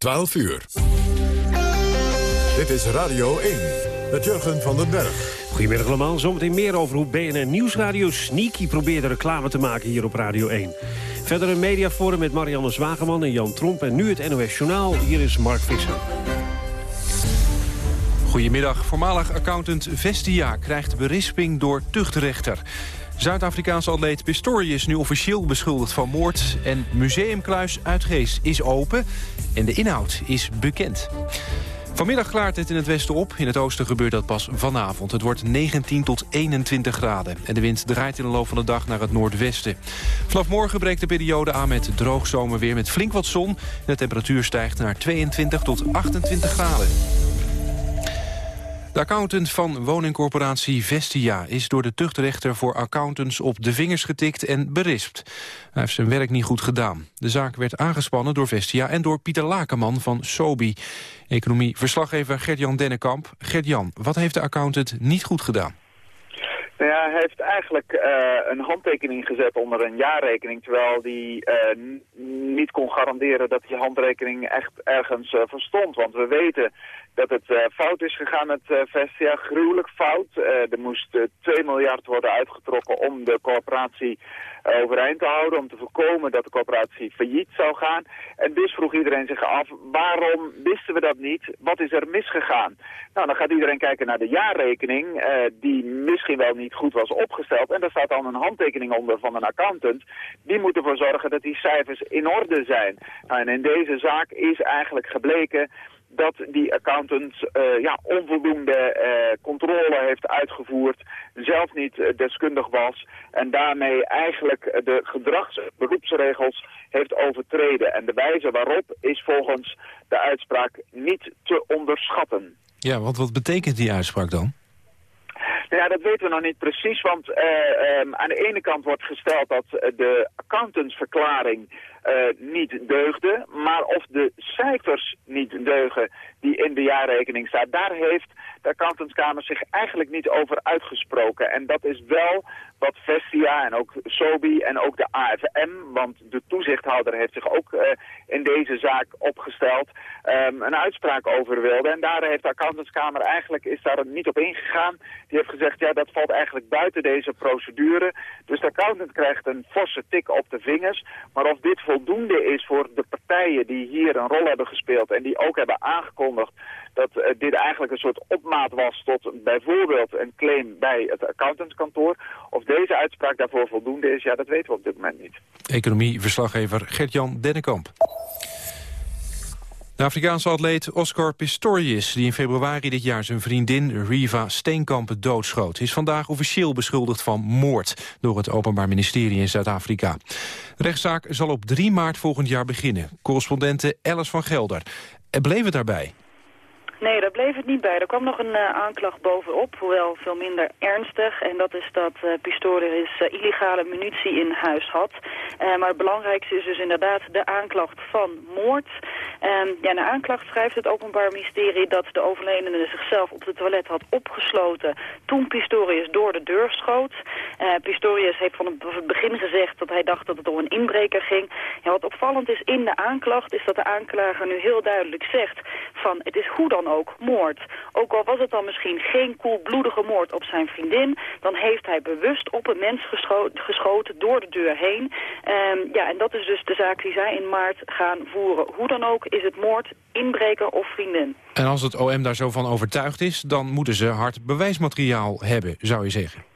12 uur. Dit is Radio 1 met Jurgen van den Berg. Goedemiddag allemaal. Zometeen meer over hoe BNN Nieuwsradio sneaky probeerde reclame te maken hier op Radio 1. Verder een mediaforum met Marianne Zwageman en Jan Tromp. En nu het NOS Journaal. Hier is Mark Visser. Goedemiddag. Voormalig accountant Vestia krijgt berisping door tuchtrechter. Zuid-Afrikaanse atleet Pistorius nu officieel beschuldigd van moord... en Museumkluis Uitgeest is open en de inhoud is bekend. Vanmiddag klaart het in het westen op. In het oosten gebeurt dat pas vanavond. Het wordt 19 tot 21 graden. En de wind draait in de loop van de dag naar het noordwesten. Vanaf morgen breekt de periode aan met droog zomerweer met flink wat zon. de temperatuur stijgt naar 22 tot 28 graden. De accountant van woningcorporatie Vestia is door de tuchtrechter voor accountants op de vingers getikt en berispt. Hij heeft zijn werk niet goed gedaan. De zaak werd aangespannen door Vestia en door Pieter Lakenman van Sobi. Economie-verslaggever Gert-Jan Dennekamp. Gert-Jan, wat heeft de accountant niet goed gedaan? Nou ja, hij heeft eigenlijk uh, een handtekening gezet onder een jaarrekening... terwijl hij uh, niet kon garanderen dat die handrekening echt ergens uh, verstond. Want we weten dat het fout is gegaan met Vestia, gruwelijk fout. er moest 2 miljard worden uitgetrokken om de corporatie overeind te houden... om te voorkomen dat de corporatie failliet zou gaan. En dus vroeg iedereen zich af, waarom wisten we dat niet? Wat is er misgegaan? Nou, dan gaat iedereen kijken naar de jaarrekening... die misschien wel niet goed was opgesteld. En daar staat dan een handtekening onder van een accountant. Die moet ervoor zorgen dat die cijfers in orde zijn. Nou, en in deze zaak is eigenlijk gebleken dat die accountant uh, ja, onvoldoende uh, controle heeft uitgevoerd, zelf niet uh, deskundig was en daarmee eigenlijk de gedragsberoepsregels heeft overtreden. En de wijze waarop is volgens de uitspraak niet te onderschatten. Ja, want wat betekent die uitspraak dan? Nou ja, dat weten we nog niet precies, want uh, um, aan de ene kant wordt gesteld dat de accountantsverklaring uh, niet deugde, maar of de cijfers niet deugen die in de jaarrekening staan, daar heeft de accountantskamer zich eigenlijk niet over uitgesproken. En dat is wel wat Vestia en ook SOBI en ook de AFM, want de toezichthouder heeft zich ook uh, in deze zaak opgesteld, um, een uitspraak over wilde. En daar heeft de accountantskamer eigenlijk is daar niet op ingegaan. Die heeft gezegd, ja dat valt eigenlijk buiten deze procedure. Dus de accountant krijgt een forse tik op de vingers. Maar of dit voldoende is voor de partijen die hier een rol hebben gespeeld en die ook hebben aangekondigd dat uh, dit eigenlijk een soort opmaat was tot bijvoorbeeld een claim bij het accountantskantoor. Of deze uitspraak daarvoor voldoende is, ja, dat weten we op dit moment niet. Economieverslaggever Gert-Jan Dennekamp. De Afrikaanse atleet Oscar Pistorius, die in februari dit jaar zijn vriendin Riva Steenkamp doodschoot, is vandaag officieel beschuldigd van moord door het Openbaar Ministerie in Zuid-Afrika. De rechtszaak zal op 3 maart volgend jaar beginnen. Correspondente Alice van Gelder. En bleef daarbij? Nee, daar bleef het niet bij. Er kwam nog een uh, aanklacht bovenop, hoewel veel minder ernstig. En dat is dat uh, Pistorius uh, illegale munitie in huis had. maar het belangrijkste is dus inderdaad de aanklacht van moord. ja, de aanklacht schrijft het Openbaar Ministerie dat de overledene zichzelf op het toilet had opgesloten toen Pistorius door de deur schoot. Pistorius heeft van het begin gezegd dat hij dacht dat het om een inbreker ging. Ja, wat opvallend is in de aanklacht is dat de aanklager nu heel duidelijk zegt van het is hoe dan ook moord. Ook al was het dan misschien geen koelbloedige moord op zijn vriendin... dan heeft hij bewust op een mens geschoten door de deur heen. Um, ja, en dat is dus de zaak die zij in maart gaan voeren. Hoe dan ook is het moord, inbreker of vriendin. En als het OM daar zo van overtuigd is... dan moeten ze hard bewijsmateriaal hebben, zou je zeggen.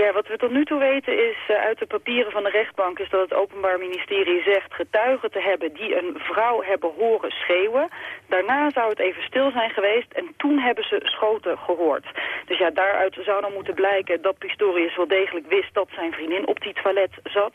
Ja, wat we tot nu toe weten is uh, uit de papieren van de rechtbank... is dat het Openbaar Ministerie zegt getuigen te hebben die een vrouw hebben horen schreeuwen. Daarna zou het even stil zijn geweest en toen hebben ze schoten gehoord. Dus ja, daaruit zou dan moeten blijken dat Pistorius wel degelijk wist dat zijn vriendin op die toilet zat.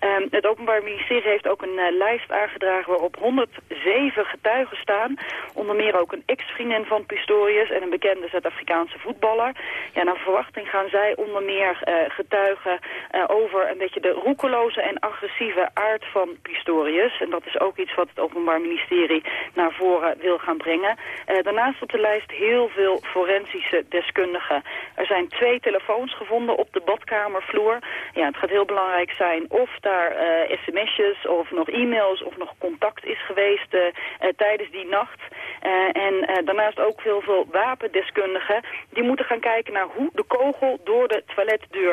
Um, het Openbaar Ministerie heeft ook een uh, lijst aangedragen waarop 107 getuigen staan. Onder meer ook een ex-vriendin van Pistorius en een bekende Zuid-Afrikaanse voetballer. Ja, naar verwachting gaan zij onder meer getuigen over een beetje de roekeloze en agressieve aard van Pistorius. En dat is ook iets wat het Openbaar Ministerie naar voren wil gaan brengen. daarnaast op de lijst heel veel forensische deskundigen. Er zijn twee telefoons gevonden op de badkamervloer. Ja, het gaat heel belangrijk zijn of daar sms'jes of nog e-mails of nog contact is geweest tijdens die nacht. en daarnaast ook heel veel wapendeskundigen. Die moeten gaan kijken naar hoe de kogel door de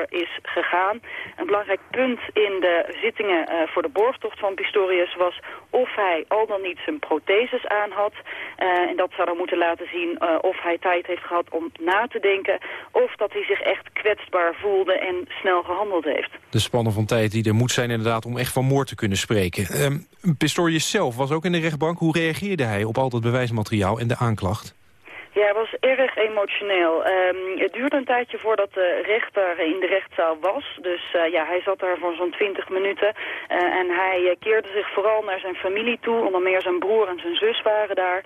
is gegaan. Een belangrijk punt in de zittingen uh, voor de borgtocht van Pistorius was of hij al dan niet zijn protheses aan had. Uh, en dat zou dan moeten laten zien uh, of hij tijd heeft gehad om na te denken. Of dat hij zich echt kwetsbaar voelde en snel gehandeld heeft. De spannen van tijd die er moet zijn inderdaad om echt van moord te kunnen spreken. Uh, Pistorius zelf was ook in de rechtbank. Hoe reageerde hij op al dat bewijsmateriaal en de aanklacht? Ja, hij was erg emotioneel. Um, het duurde een tijdje voordat de rechter in de rechtszaal was. Dus uh, ja, hij zat daar voor zo'n 20 minuten. Uh, en hij uh, keerde zich vooral naar zijn familie toe. Onder meer zijn broer en zijn zus waren daar.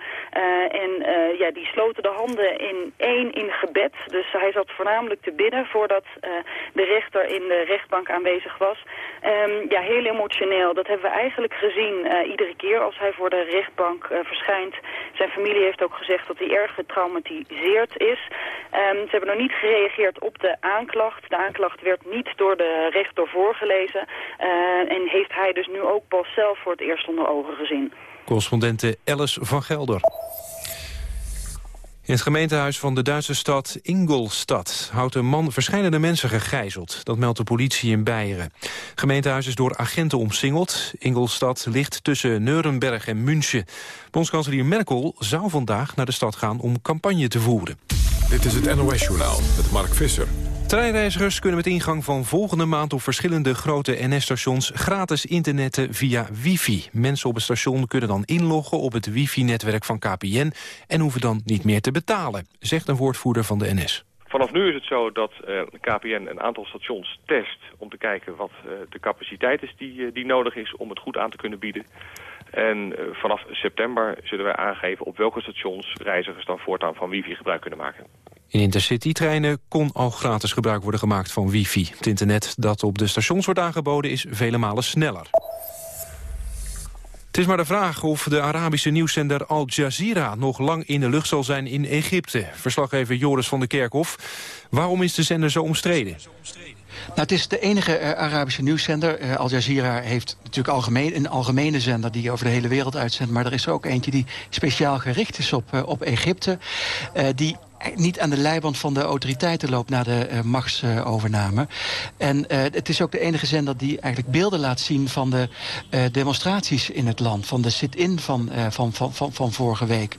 en ja, die sloten de handen in één in gebed. Dus hij zat voornamelijk te bidden voordat de rechter in de rechtbank aanwezig was. Um, ja, heel emotioneel. Dat hebben we eigenlijk gezien iedere keer als hij voor de rechtbank verschijnt. Zijn familie heeft ook gezegd dat hij erg getraumatiseerd is. Um, ze hebben nog niet gereageerd op de aanklacht. De aanklacht werd niet door de rechter voorgelezen. Uh, en heeft hij dus nu ook pas zelf voor het eerst onder ogen gezien. Correspondente Alice van Gelder. In het gemeentehuis van de Duitse stad Ingolstadt houdt een man verschillende mensen gegijzeld. Dat meldt de politie in Beieren. Het gemeentehuis is door agenten omsingeld. Ingolstadt ligt tussen Nuremberg en München. Bondskanselier Merkel zou vandaag naar de stad gaan om campagne te voeren. Dit is het NOS-journaal met Mark Visser. Treinreizigers kunnen met ingang van volgende maand op verschillende grote NS-stations gratis internetten via wifi. Mensen op het station kunnen dan inloggen op het wifi-netwerk van KPN en hoeven dan niet meer te betalen, zegt een woordvoerder van de NS. Vanaf nu is het zo dat uh, KPN een aantal stations test om te kijken wat uh, de capaciteit is die, uh, die nodig is om het goed aan te kunnen bieden. En vanaf september zullen wij aangeven op welke stations reizigers dan voortaan van wifi gebruik kunnen maken. In intercity-treinen kon al gratis gebruik worden gemaakt van wifi. Het internet dat op de stations wordt aangeboden is vele malen sneller. Het is maar de vraag of de Arabische nieuwszender Al Jazeera nog lang in de lucht zal zijn in Egypte. Verslaggever Joris van der Kerkhof. Waarom is de zender zo omstreden? Nou, het is de enige uh, Arabische nieuwszender. Uh, Al Jazeera heeft natuurlijk algemeen, een algemene zender die over de hele wereld uitzendt. Maar er is ook eentje die speciaal gericht is op, uh, op Egypte. die niet aan de leiband van de autoriteiten loopt na de uh, machtsovername. En uh, het is ook de enige zender die eigenlijk beelden laat zien van de demonstraties in het land. Van de sit-in van, van, van, van, van vorige week.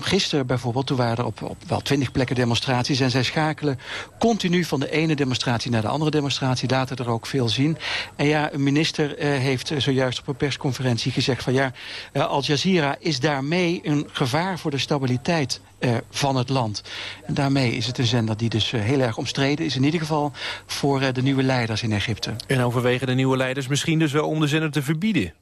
gisteren bijvoorbeeld, toen waren er op, op wel twintig plekken demonstraties. En zij schakelen continu van de ene demonstratie naar de andere demonstratie. Laten er ook veel zien. En ja, een minister heeft zojuist op een persconferentie gezegd van ja, Al Jazeera is daarmee een gevaar voor de stabiliteit uh, van het land. En daarmee is het een zender die dus uh, heel erg omstreden is. In ieder geval voor uh, de nieuwe leiders in Egypte. En overwegen de nieuwe leiders misschien dus wel om de zender te verbieden?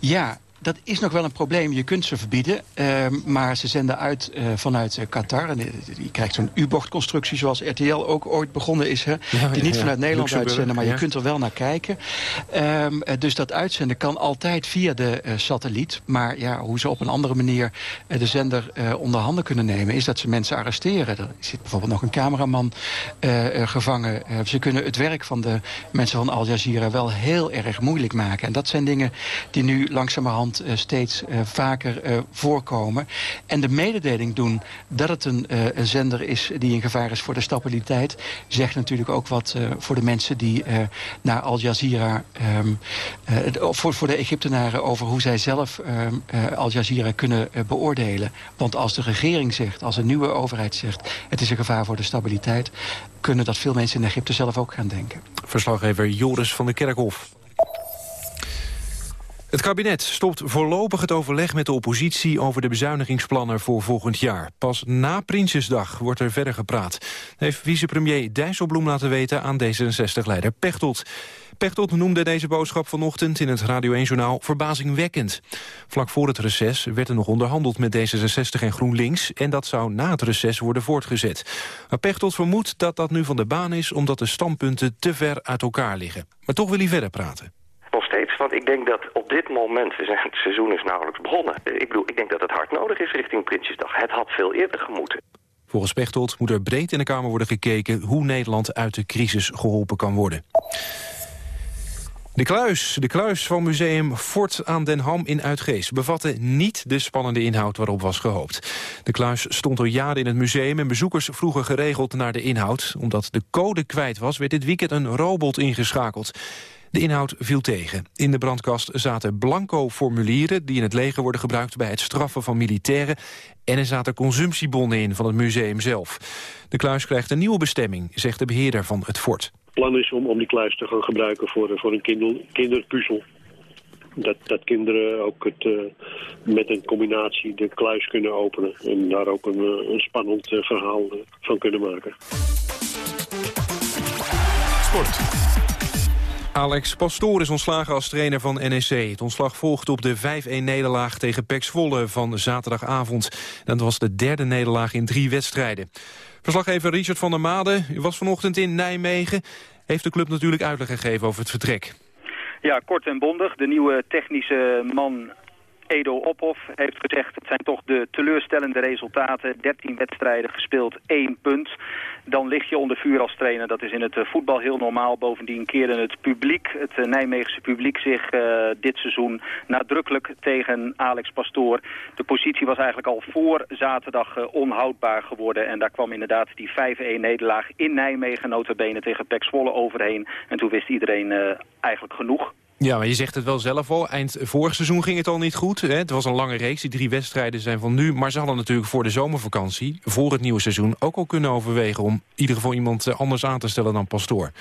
Ja, dat is nog wel een probleem. Je kunt ze verbieden, uh, maar ze zenden uit uh, vanuit uh, Qatar. En je krijgt zo'n U-bochtconstructie zoals RTL ook ooit begonnen is. Hè? Ja, die niet ja, vanuit Nederland uitzenden, maar je kunt er wel naar kijken. Um, dus dat uitzenden kan altijd via de satelliet. Maar ja, hoe ze op een andere manier de zender onder handen kunnen nemen... is dat ze mensen arresteren. Er zit bijvoorbeeld nog een cameraman gevangen. ze kunnen het werk van de mensen van Al Jazeera wel heel erg moeilijk maken. En dat zijn dingen die nu langzamerhand uh, steeds uh, vaker uh, voorkomen. En de mededeling doen dat het een, een, zender is die een gevaar is voor de stabiliteit... zegt natuurlijk ook wat voor de mensen die naar Al Jazeera... Um, voor, voor de Egyptenaren over hoe zij zelf um, Al Jazeera kunnen beoordelen. Want als de regering zegt, als een nieuwe overheid zegt... het is een gevaar voor de stabiliteit... kunnen dat veel mensen in Egypte zelf ook gaan denken. Verslaggever Joris van der Kerkhof. Het kabinet stopt voorlopig het overleg met de oppositie over de bezuinigingsplannen voor volgend jaar. Pas na Prinsjesdag wordt er verder gepraat. heeft vicepremier Dijsselbloem laten weten aan D66-leider Pechtold. Pechtold noemde deze boodschap vanochtend in het Radio 1-journaal verbazingwekkend. Vlak voor het reces werd er nog onderhandeld met D66 en GroenLinks... en dat zou na het reces worden voortgezet. Maar Pechtold vermoedt dat dat nu van de baan is... omdat de standpunten te ver uit elkaar liggen. Maar toch wil hij verder praten. Want ik denk dat op dit moment, het seizoen is nauwelijks begonnen... ik bedoel, ik denk dat het hard nodig is richting Prinsjesdag. Het had veel eerder gemoeten. Volgens Pechtold moet er breed in de Kamer worden gekeken... hoe Nederland uit de crisis geholpen kan worden. De kluis, de kluis van museum Fort aan den Ham in Uitgeest... bevatte niet de spannende inhoud waarop was gehoopt. De kluis stond al jaren in het museum... en bezoekers vroegen geregeld naar de inhoud. Omdat de code kwijt was, werd dit weekend een robot ingeschakeld. De inhoud viel tegen. In de brandkast zaten blanco formulieren... die in het leger worden gebruikt bij het straffen van militairen... en er zaten consumptiebonnen in van het museum zelf. De kluis krijgt een nieuwe bestemming, zegt de beheerder van het fort. Het plan is om, om die kluis te gaan gebruiken voor, voor een kinder, kinderpuzzel. Dat, dat kinderen ook het, uh, met een combinatie de kluis kunnen openen... en daar ook een, een spannend uh, verhaal uh, van kunnen maken. Sport. Alex Pastoor is ontslagen als trainer van NEC. Het ontslag volgt op de 5-1-nederlaag tegen Pek Zwolle van zaterdagavond. Dat was de derde nederlaag in drie wedstrijden. Verslaggever Richard van der Made u was vanochtend in Nijmegen. Heeft de club natuurlijk uitleg gegeven over het vertrek. Ja, kort en bondig. De nieuwe technische man Edo Ophoff heeft gezegd... het zijn toch de teleurstellende resultaten. 13 wedstrijden gespeeld, 1 punt. Dan lig je onder vuur als trainer. Dat is in het eh, voetbal heel normaal. Bovendien keerde het publiek, het eh, Nijmeegse publiek... zich uh, dit seizoen nadrukkelijk tegen Alex Pastoor. De positie was eigenlijk al voor zaterdag onhoudbaar geworden. En daar kwam inderdaad die 5-1 nederlaag in Nijmegen... notabene tegen Pek Zwolle overheen. En toen wist iedereen eigenlijk genoeg. Ja, maar je zegt het wel zelf al. Eind vorig seizoen ging het al niet goed. Hè? Het was een lange reeks. Die drie wedstrijden zijn van nu. Maar ze hadden natuurlijk voor de zomervakantie, voor het nieuwe seizoen... ook al kunnen overwegen om in ieder geval iemand eh, anders aan te stellen dan Pastoor.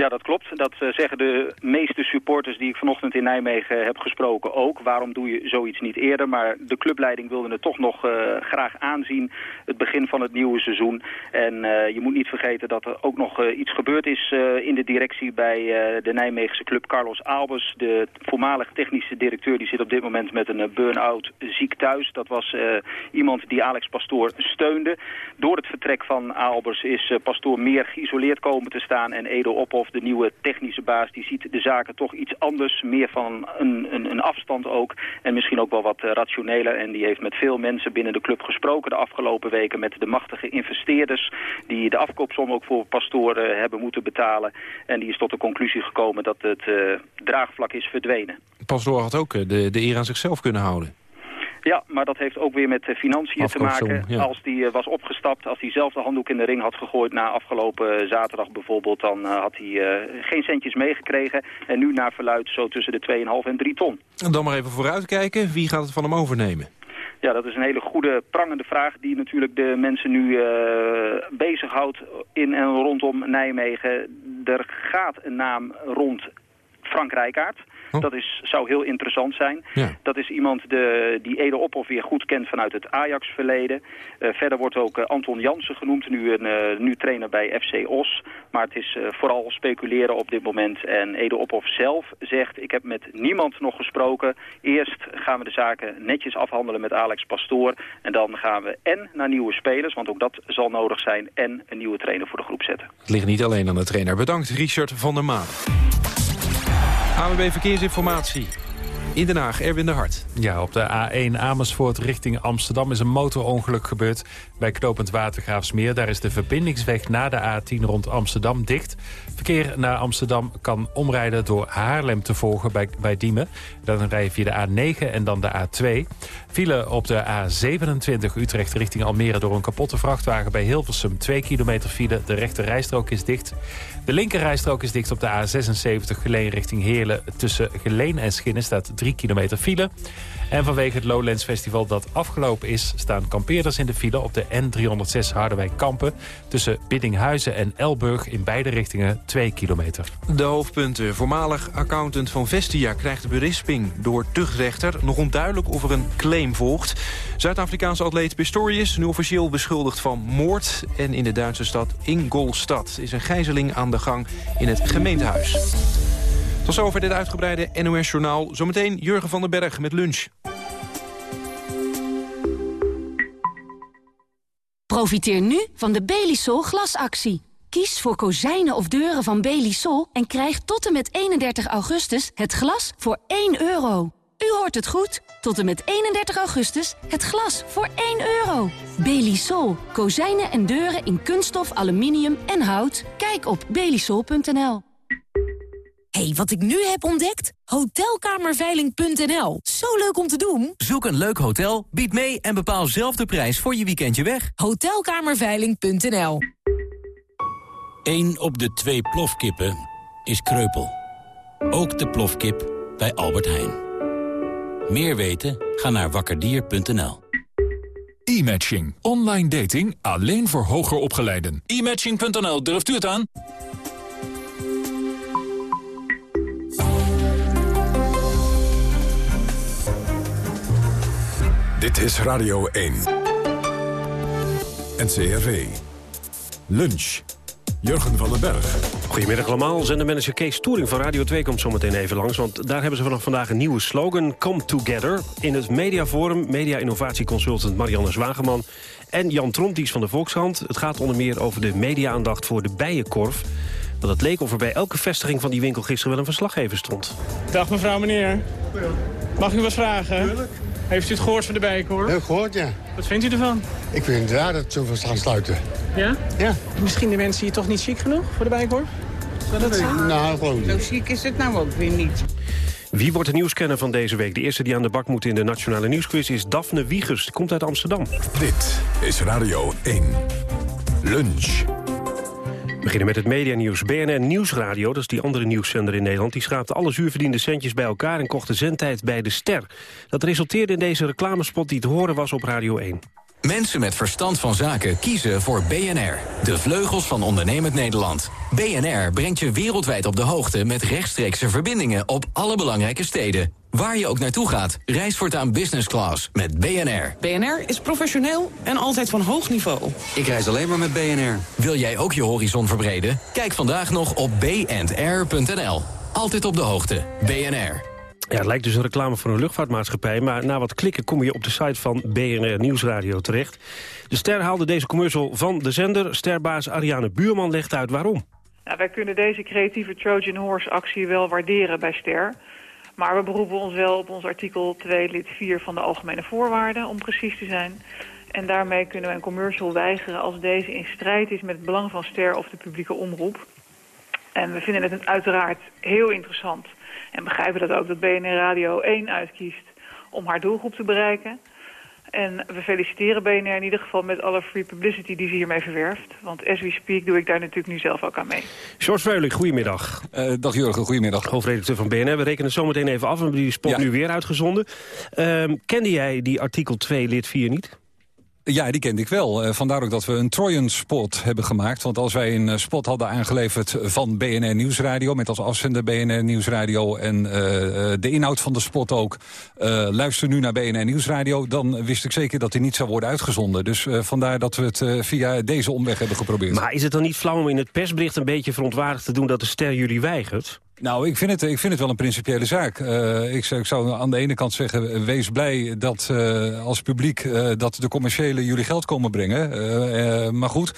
Ja, dat klopt. Dat uh, zeggen de meeste supporters die ik vanochtend in Nijmegen heb gesproken ook. Waarom doe je zoiets niet eerder? Maar de clubleiding wilde het toch nog uh, graag aanzien. Het begin van het nieuwe seizoen. En je moet niet vergeten dat er ook nog iets gebeurd is in de directie bij de Nijmeegse club. Carlos Albers, de voormalig technische directeur, die zit op dit moment met een burn-out ziek thuis. Dat was iemand die Alex Pastoor steunde. Door het vertrek van Albers is Pastoor meer geïsoleerd komen te staan en Edo De nieuwe technische baas, die ziet de zaken toch iets anders. Meer van een, een, een afstand ook. En misschien ook wel wat uh, rationeler. En die heeft met veel mensen binnen de club gesproken de afgelopen weken. Met de machtige investeerders die de afkoopsom ook voor pastoren hebben moeten betalen. En die is tot de conclusie gekomen dat het uh, draagvlak is verdwenen. Pastoor had ook de, de eer aan zichzelf kunnen houden. Ja, maar dat heeft ook weer met financiën te maken. Ja. Als die uh, was opgestapt, als hij zelf de handdoek in de ring had gegooid... na afgelopen zaterdag bijvoorbeeld, dan had hij geen centjes meegekregen. En nu naar verluid zo tussen de 2,5 en 3 ton. En dan maar even vooruitkijken. Wie gaat het van hem overnemen? Ja, dat is een hele goede, prangende vraag die natuurlijk de mensen nu uh, bezighoudt in en rondom Nijmegen. Er gaat een naam rond Frank Rijkaard. Oh. Dat is, zou heel interessant zijn. Ja. Dat is iemand de, die Ede Ophoff weer goed kent vanuit het Ajax-verleden. Uh, verder wordt ook uh, Anton Jansen genoemd, nu, een, uh, nu trainer bij FC Os. Maar het is vooral speculeren op dit moment. En Ede Ophoff zelf zegt, ik heb met niemand nog gesproken. Eerst gaan we de zaken netjes afhandelen met Alex Pastoor. En dan gaan we en naar nieuwe spelers, want ook dat zal nodig zijn... en een nieuwe trainer voor de groep zetten. Het ligt niet alleen aan de trainer. Bedankt, Richard van der Maan. AWB Verkeersinformatie. In Den Haag, Erwin de Hart. Ja, op de A1 Amersfoort richting Amsterdam is een motorongeluk gebeurd bij knooppunt Watergraafsmeer. Daar is de verbindingsweg naar de A10 rond Amsterdam dicht. Verkeer naar Amsterdam kan omrijden door Haarlem te volgen bij, bij Diemen. Dan rij je via de A9 en dan de A2. File op de A27 Utrecht richting Almere door een kapotte vrachtwagen bij Hilversum. 2 kilometer file, de rechte rijstrook is dicht. De linkerrijstrook is dicht op de A76 Geleen richting Heerlen. Tussen Geleen en Schinnen staat 3 kilometer file. En vanwege het Lowlands Festival dat afgelopen is... staan kampeerders in de file op de N306 Harderwijk-Kampen... tussen Biddinghuizen en Elburg in beide richtingen 2 kilometer. De hoofdpunten. Voormalig accountant van Vestia krijgt berisping door tuchtrechter. Nog onduidelijk of er een claim volgt. Zuid-Afrikaanse atleet Pistorius, nu officieel beschuldigd van moord. En in de Duitse stad Ingolstadt is een gijzeling aan de gang in het gemeentehuis. Tot zover dit uitgebreide NOS-journaal. Zometeen Jurgen van den Berg met lunch. Profiteer nu van de Belisol glasactie. Kies voor kozijnen of deuren van Belisol en krijg tot en met 31 augustus het glas voor 1 euro. U hoort het goed. Tot en met 31 augustus het glas voor 1 euro. Belisol. Kozijnen en deuren in kunststof, aluminium en hout. Kijk op belisol.nl. hey, wat ik nu heb ontdekt? Hotelkamerveiling.nl. Zo leuk om te doen. Zoek een leuk hotel, bied mee en bepaal zelf de prijs voor je weekendje weg. Hotelkamerveiling.nl. Eén op de twee plofkippen is kreupel. Ook de plofkip bij Albert Heijn. Meer weten? Ga naar wakkerdier.nl. E-matching. Online dating alleen voor hoger opgeleiden. E-matching.nl, durft u het aan? Dit is Radio 1. NCRV. Lunch. Jurgen van den Berg. Goedemiddag allemaal. Zendermanager Kees Toering van Radio 2 komt zometeen even langs. Want daar hebben ze vanaf vandaag een nieuwe slogan. Come Together. In het mediaforum, media innovatieconsultant Marianne Zwageman... en Jan Tromp, van de Volkshand. Het gaat onder meer over de media-aandacht voor de bijenkorf. Want het leek of er bij elke vestiging van die winkel gisteren wel een verslaggever stond. Dag mevrouw, meneer. Mag u wat vragen? Tuurlijk. Heeft u het gehoord van de bijenkorf? Heb gehoord, ja. Wat vindt u ervan? Ik vind het raar dat het zoveel gaan sluiten. Ja? Ja. Misschien de mensen hier toch niet ziek genoeg voor de bijenkorf? Zou dat zijn? Nou, gewoon niet. Zo ziek is het nou ook weer niet. Wie wordt de nieuwscanner van deze week? De eerste die aan de bak moet in de Nationale Nieuwsquiz is Daphne Wiegers. Die komt uit Amsterdam. Dit is Radio 1. Lunch. We beginnen met het medianieuws. BNN Nieuwsradio, dat is die andere nieuwszender in Nederland... die schraapte alle zuurverdiende centjes bij elkaar en kocht de zendtijd bij De Ster. Dat resulteerde in deze reclamespot die te horen was op Radio 1. Mensen met verstand van zaken kiezen voor BNR. De vleugels van ondernemend Nederland. BNR brengt je wereldwijd op de hoogte met rechtstreekse verbindingen op alle belangrijke steden. Waar je ook naartoe gaat, reis voortaan business class met BNR. BNR is professioneel en altijd van hoog niveau. Ik reis alleen maar met BNR. Wil jij ook je horizon verbreden? Kijk vandaag nog op bnr.nl. Altijd op de hoogte. BNR. Ja, het lijkt dus een reclame voor een luchtvaartmaatschappij... maar na wat klikken kom je op de site van BNR Nieuwsradio terecht. De Ster haalde deze commercial van de zender. Sterbaas Ariane Buurman legt uit waarom. Nou, wij kunnen deze creatieve Trojan Horse actie wel waarderen bij Ster... Maar we beroepen ons wel op ons artikel 2 lid 4 van de Algemene Voorwaarden, om precies te zijn. En daarmee kunnen we een commercial weigeren als deze in strijd is met het belang van Ster of de publieke omroep. En we vinden het uiteraard heel interessant en begrijpen dat ook dat BNR Radio 1 uitkiest om haar doelgroep te bereiken. En we feliciteren BNR in ieder geval met alle free publicity die ze hiermee verwerft. Want as we speak doe ik daar natuurlijk nu zelf ook aan mee. George Veulig, goedemiddag. Uh, dag Jurgen, goedemiddag. Hoofdredacteur van BNR. We rekenen zo meteen even af. We hebben die spot nu weer uitgezonden. Uh, kende jij die artikel 2 lid 4 niet? Ja, die kende ik wel. Uh, vandaar ook dat we een Trojan spot hebben gemaakt. Want als wij een uh, spot hadden aangeleverd van BNR Nieuwsradio... met als afzender BNR Nieuwsradio en uh, de inhoud van de spot ook... luister nu naar BNR Nieuwsradio... dan wist ik zeker dat die niet zou worden uitgezonden. Dus vandaar dat we het via deze omweg hebben geprobeerd. Maar is het dan niet flauw om in het persbericht een beetje verontwaardigd te doen... dat de ster jullie weigert? Nou, ik vind, het, ik vind het wel een principiële zaak. Uh, ik, ik, zou aan de ene kant zeggen, wees blij dat uh, als publiek... Uh, dat de commerciële jullie geld komen brengen. maar goed,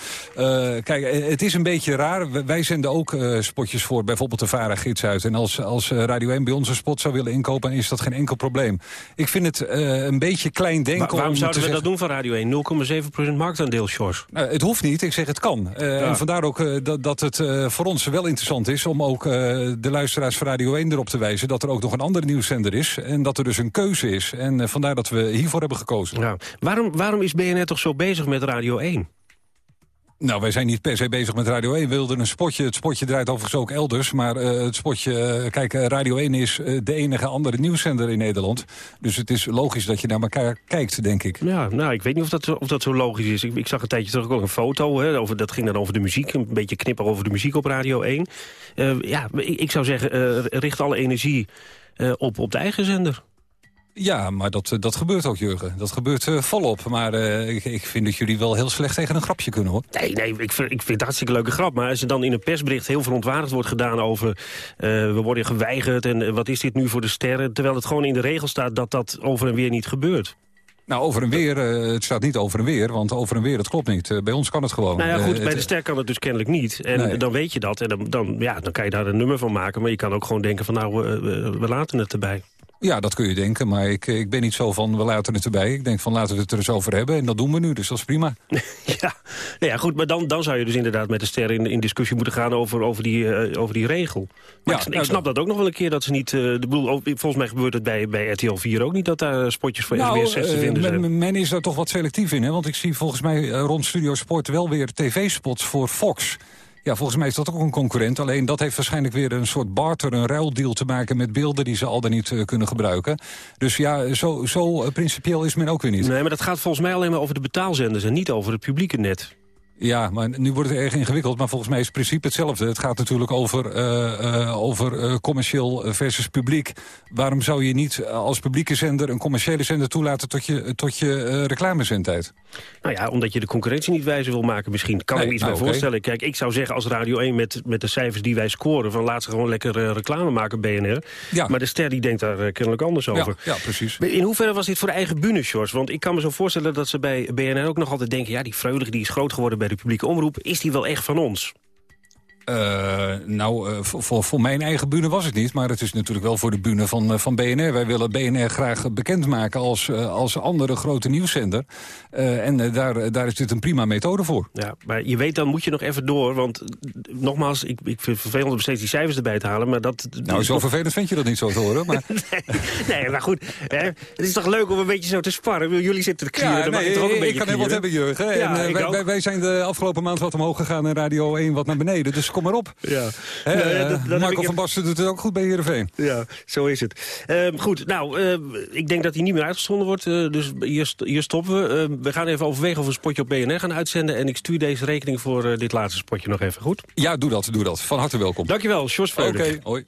kijk, het is een beetje raar. Wij zenden ook spotjes voor bijvoorbeeld de VARA-gids uit. En als, als Radio 1 bij ons een spot zou willen inkopen... is dat geen enkel probleem. Ik vind het een beetje klein denken... Maar waarom zouden we zeggen... dat doen van Radio 1? 0,7% marktaandeel, Sjors? het hoeft niet, ik zeg het kan. Ja. En vandaar ook dat, dat het voor ons wel interessant is... om ook de luisteraars van Radio 1 erop te wijzen... dat er ook nog een andere nieuwszender is en dat er dus een keuze is. En uh, vandaar dat we hiervoor hebben gekozen. Ja. Waarom, waarom is BNR toch zo bezig met Radio 1? Nou, wij zijn niet per se bezig met Radio 1. We wilden een spotje. Het spotje draait overigens ook elders. Maar uh, het spotje... Uh, kijk, Radio 1 is de enige andere nieuwszender in Nederland. Dus het is logisch dat je naar elkaar kijkt, denk ik. Ja, nou, ik weet niet of dat, of dat zo logisch is. Ik, ik zag een tijdje terug ook een foto. Hè, over, dat ging dan over de muziek. Een beetje knipper over de muziek op Radio 1. ja, ik, ik zou zeggen, richt alle energie op, op de eigen zender. Ja, maar dat, eh, dat gebeurt ook, Jurgen. Dat gebeurt uh, volop. Maar uh, ik, ik, vind dat jullie wel heel slecht tegen een grapje kunnen, hoor. Nee, nee, ik vind, ik vind het hartstikke leuke grap. Maar als er dan in een persbericht heel verontwaardigd wordt gedaan over... Uh, we worden geweigerd en wat is dit nu voor de sterren... terwijl het gewoon in de regel staat dat dat over en weer niet gebeurt. Nou, over en weer, uh, het staat niet over en weer, want over en weer, dat klopt niet. Uh, bij ons kan het gewoon. Nou ja, goed, uh, bij de ster kan het dus kennelijk niet. En nee. dan weet je dat en dan, dan, ja, dan kan je daar een nummer van maken. Maar je kan ook gewoon denken van nou, we laten het erbij. Ja, dat kun je denken, maar ik, ik ben niet zo van we laten het erbij. Ik denk van laten we het er eens over hebben en dat doen we nu, dus dat is prima. ja, nou ja goed, maar dan, dan zou je dus inderdaad met de sterren in, in discussie moeten gaan over, over, die, uh, over die regel. Maar ja, ik, ik, snap dat ook nog wel een keer dat ze niet... Uh, de boel, volgens mij gebeurt het bij, bij RTL 4 ook niet dat daar spotjes voor nou, SBS 6 te vinden zijn. Men, men is daar toch wat selectief in, hè? want ik zie volgens mij rond Studio Sport wel weer tv-spots voor Fox... Ja, volgens mij is dat ook een concurrent. Alleen dat heeft waarschijnlijk weer een soort barter, een ruildeal te maken... met beelden die ze al dan niet uh, kunnen gebruiken. Dus ja, zo, zo uh, principieel is men ook weer niet. Nee, maar dat gaat volgens mij alleen maar over de betaalzenders... en niet over het publieke net. Ja, maar nu wordt het erg ingewikkeld. Maar volgens mij is het principe hetzelfde. Het gaat natuurlijk over, uh, uh, over uh, commercieel versus publiek. Waarom zou je niet als publieke zender een commerciële zender toelaten... tot je, tot je reclamezendtijd? Nou ja, omdat je de concurrentie niet wijzer wil maken misschien. Kan nee, ik me iets nou, bij okay. voorstellen. Kijk, ik zou zeggen als Radio 1 met, met de cijfers die wij scoren... van laat ze gewoon lekker reclame maken, BNR. Ja. Maar de ster die denkt daar kennelijk anders over. Ja, ja, precies. In hoeverre was dit voor de eigen bühne, George? Want ik kan me zo voorstellen dat ze bij BNR ook nog altijd denken... ja, die Freudig die is groot geworden bij de publieke omroep, is die wel echt van ons? Uh, nou, uh, voor, voor mijn eigen bühne was het niet. Maar het is natuurlijk wel voor de bühne van, uh, van BNR. Wij willen BNR graag bekendmaken als, als andere grote nieuwszender. en daar, daar is dit een prima methode voor. Ja, maar je weet, dan moet je nog even door. Want nogmaals, ik, ik vind het vervelend om steeds die cijfers erbij te halen. Maar dat, nou, zo vervelend vind je dat niet zo te horen. Maar... nee, nee, maar goed. Hè, het is toch leuk om een beetje zo te sparren. Jullie zitten te krieren, ja, dan nee, mag je toch ook een ik beetje kan heel wat hebben, Jurgen. Ja, en, wij, wij, wij zijn de afgelopen maand wat omhoog gegaan in Radio 1 wat naar beneden. Dus kom maar op. Ja. He, nou ja, dat, dat Marco ik... van Basten doet het ook goed bij Heerenveen. Ja, zo is het. Uh, goed, nou, uh, ik denk dat hij niet meer uitgezonden wordt. Uh, dus hier, hier stoppen we. we gaan even overwegen of we een spotje op BNR gaan uitzenden. En ik stuur deze rekening voor dit laatste spotje nog even. Goed? Ja, doe dat, doe dat. Van harte welkom. Dankjewel, Sjors Oké, okay, hoi.